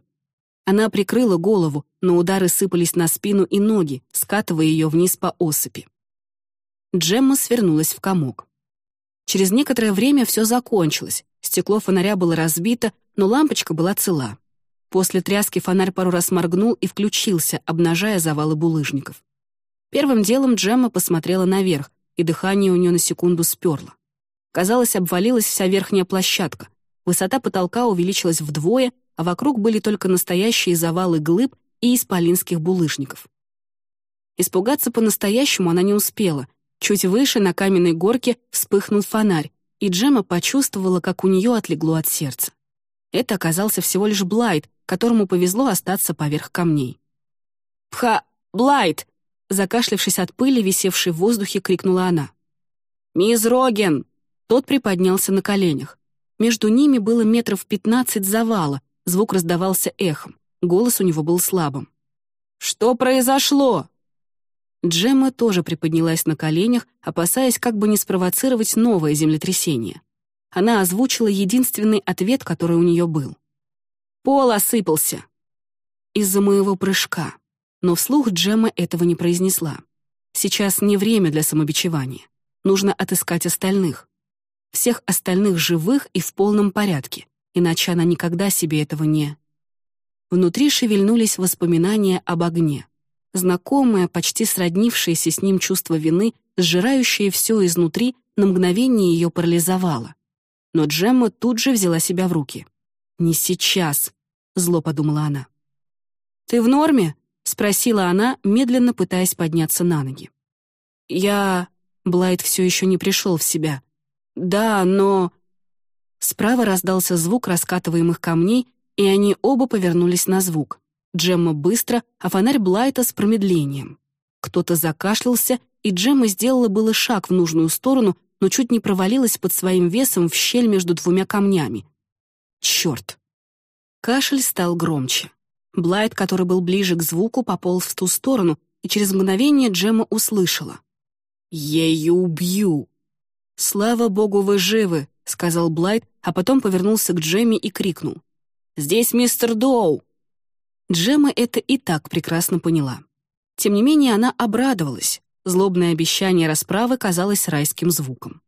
Она прикрыла голову, но удары сыпались на спину и ноги, скатывая ее вниз по осыпи. Джемма свернулась в комок. Через некоторое время все закончилось. Стекло фонаря было разбито, но лампочка была цела. После тряски фонарь пару раз моргнул и включился, обнажая завалы булыжников. Первым делом Джемма посмотрела наверх, и дыхание у нее на секунду сперло. Казалось, обвалилась вся верхняя площадка. Высота потолка увеличилась вдвое, а вокруг были только настоящие завалы глыб и исполинских булыжников. Испугаться по-настоящему она не успела. Чуть выше, на каменной горке, вспыхнул фонарь, и Джема почувствовала, как у нее отлегло от сердца. Это оказался всего лишь Блайт, которому повезло остаться поверх камней. «Пха! Блайт!» Закашлявшись от пыли, висевшей в воздухе, крикнула она. «Мисс Роген!» Тот приподнялся на коленях. Между ними было метров пятнадцать завала, звук раздавался эхом, голос у него был слабым. «Что произошло?» Джемма тоже приподнялась на коленях, опасаясь как бы не спровоцировать новое землетрясение. Она озвучила единственный ответ, который у нее был. «Пол осыпался!» «Из-за моего прыжка». Но вслух Джемма этого не произнесла. Сейчас не время для самобичевания. Нужно отыскать остальных всех остальных живых и в полном порядке, иначе она никогда себе этого не... Внутри шевельнулись воспоминания об огне. Знакомое, почти сроднившееся с ним чувство вины, сжирающее все изнутри, на мгновение ее парализовало. Но Джемма тут же взяла себя в руки. «Не сейчас», — зло подумала она. «Ты в норме?» — спросила она, медленно пытаясь подняться на ноги. «Я...» Блайт все еще не пришел в себя. «Да, но...» Справа раздался звук раскатываемых камней, и они оба повернулись на звук. Джемма быстро, а фонарь Блайта с промедлением. Кто-то закашлялся, и Джемма сделала было шаг в нужную сторону, но чуть не провалилась под своим весом в щель между двумя камнями. Черт! Кашель стал громче. Блайт, который был ближе к звуку, пополз в ту сторону, и через мгновение Джемма услышала. «Я ее убью!» «Слава богу, вы живы», — сказал Блайт, а потом повернулся к Джемми и крикнул. Здесь мистер Доу!» Джема это и так прекрасно поняла. Тем не менее, она обрадовалась. Злобное обещание расправы казалось райским звуком.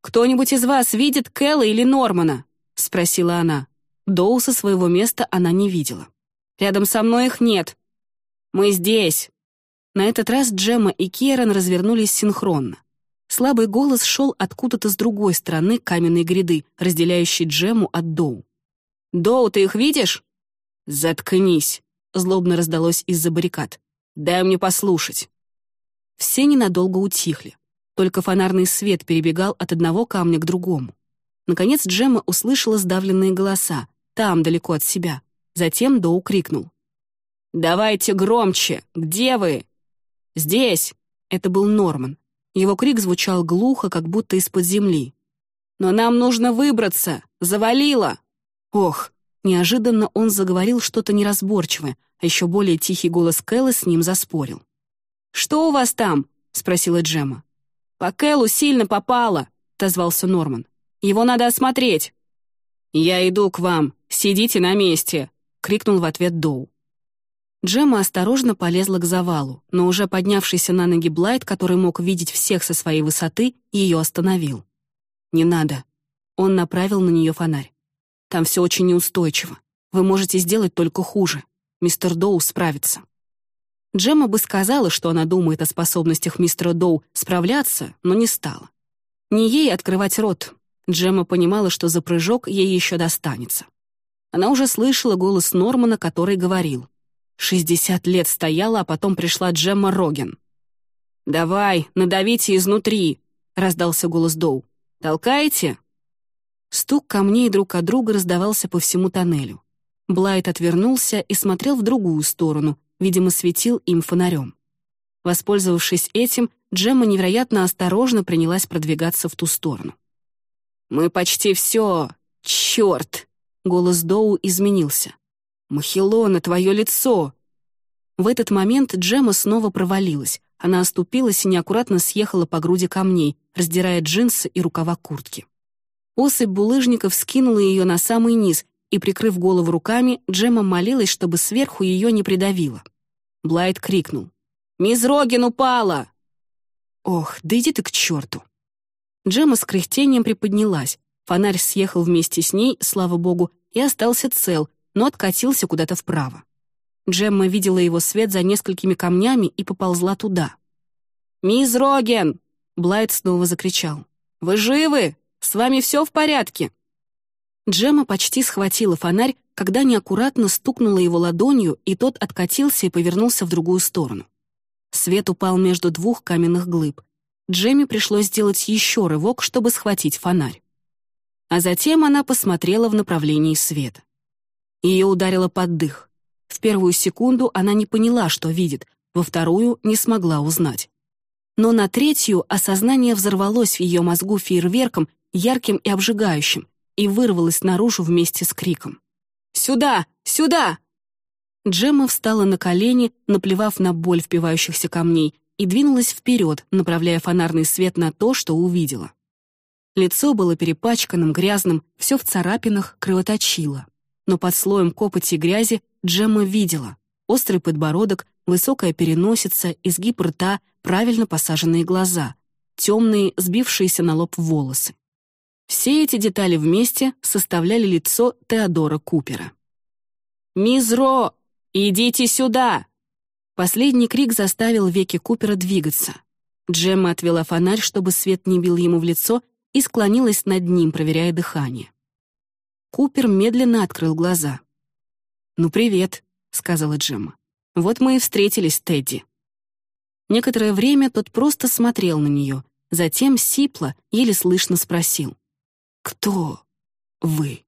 «Кто-нибудь из вас видит Кэлла или Нормана?» — спросила она. Доу со своего места она не видела. «Рядом со мной их нет. Мы здесь!» На этот раз Джемма и Керан развернулись синхронно. Слабый голос шел откуда-то с другой стороны каменной гряды, разделяющей Джему от Доу. «Доу, ты их видишь?» «Заткнись!» — злобно раздалось из-за баррикад. Дай мне послушать». Все ненадолго утихли. Только фонарный свет перебегал от одного камня к другому. Наконец Джемма услышала сдавленные голоса, там, далеко от себя. Затем Доу крикнул. «Давайте громче! Где вы?» «Здесь!» — это был Норман. Его крик звучал глухо, как будто из-под земли. «Но нам нужно выбраться! Завалило!» «Ох!» Неожиданно он заговорил что-то неразборчивое, а еще более тихий голос Кэлла с ним заспорил. «Что у вас там?» — спросила Джема. «По Кэллу сильно попало», — отозвался Норман. «Его надо осмотреть». «Я иду к вам. Сидите на месте», — крикнул в ответ Доу. Джема осторожно полезла к завалу, но уже поднявшийся на ноги Блайт, который мог видеть всех со своей высоты, ее остановил. «Не надо». Он направил на нее фонарь. «Там все очень неустойчиво. Вы можете сделать только хуже. Мистер Доу справится. Джемма бы сказала, что она думает о способностях мистера Доу справляться, но не стала. Не ей открывать рот. Джемма понимала, что за прыжок ей еще достанется. Она уже слышала голос Нормана, который говорил. «Шестьдесят лет стояла, а потом пришла Джемма Роген». «Давай, надавите изнутри», — раздался голос Доу. «Толкаете?» Стук камней друг от друга раздавался по всему тоннелю. Блайт отвернулся и смотрел в другую сторону, видимо, светил им фонарем. Воспользовавшись этим, Джемма невероятно осторожно принялась продвигаться в ту сторону. «Мы почти все! Черт!» Голос Доу изменился. «Махилона, твое лицо!» В этот момент Джемма снова провалилась. Она оступилась и неаккуратно съехала по груди камней, раздирая джинсы и рукава куртки. Осыпь булыжников скинула ее на самый низ, и, прикрыв голову руками, Джемма молилась, чтобы сверху ее не придавило. Блайт крикнул. «Мисс Роген упала!» «Ох, да иди ты к черту!» Джемма с кряхтением приподнялась. Фонарь съехал вместе с ней, слава богу, и остался цел, но откатился куда-то вправо. Джемма видела его свет за несколькими камнями и поползла туда. «Мисс Роген!» — Блайт снова закричал. «Вы живы? С вами все в порядке?» Джема почти схватила фонарь, когда неаккуратно стукнула его ладонью, и тот откатился и повернулся в другую сторону. Свет упал между двух каменных глыб. Джемме пришлось сделать еще рывок, чтобы схватить фонарь. А затем она посмотрела в направлении света. Ее ударило под дых. В первую секунду она не поняла, что видит, во вторую не смогла узнать. Но на третью осознание взорвалось в ее мозгу фейерверком, ярким и обжигающим, и вырвалась наружу вместе с криком. «Сюда! Сюда!» Джемма встала на колени, наплевав на боль впивающихся камней, и двинулась вперед, направляя фонарный свет на то, что увидела. Лицо было перепачканным, грязным, все в царапинах кровоточило. Но под слоем копоти и грязи Джемма видела острый подбородок, высокая переносица, изгиб рта, правильно посаженные глаза, темные, сбившиеся на лоб волосы. Все эти детали вместе составляли лицо Теодора Купера. «Мизро! Идите сюда!» Последний крик заставил веки Купера двигаться. Джемма отвела фонарь, чтобы свет не бил ему в лицо, и склонилась над ним, проверяя дыхание. Купер медленно открыл глаза. «Ну, привет», — сказала Джемма. «Вот мы и встретились, Тедди». Некоторое время тот просто смотрел на нее, затем сипло, еле слышно спросил. «Кто вы?»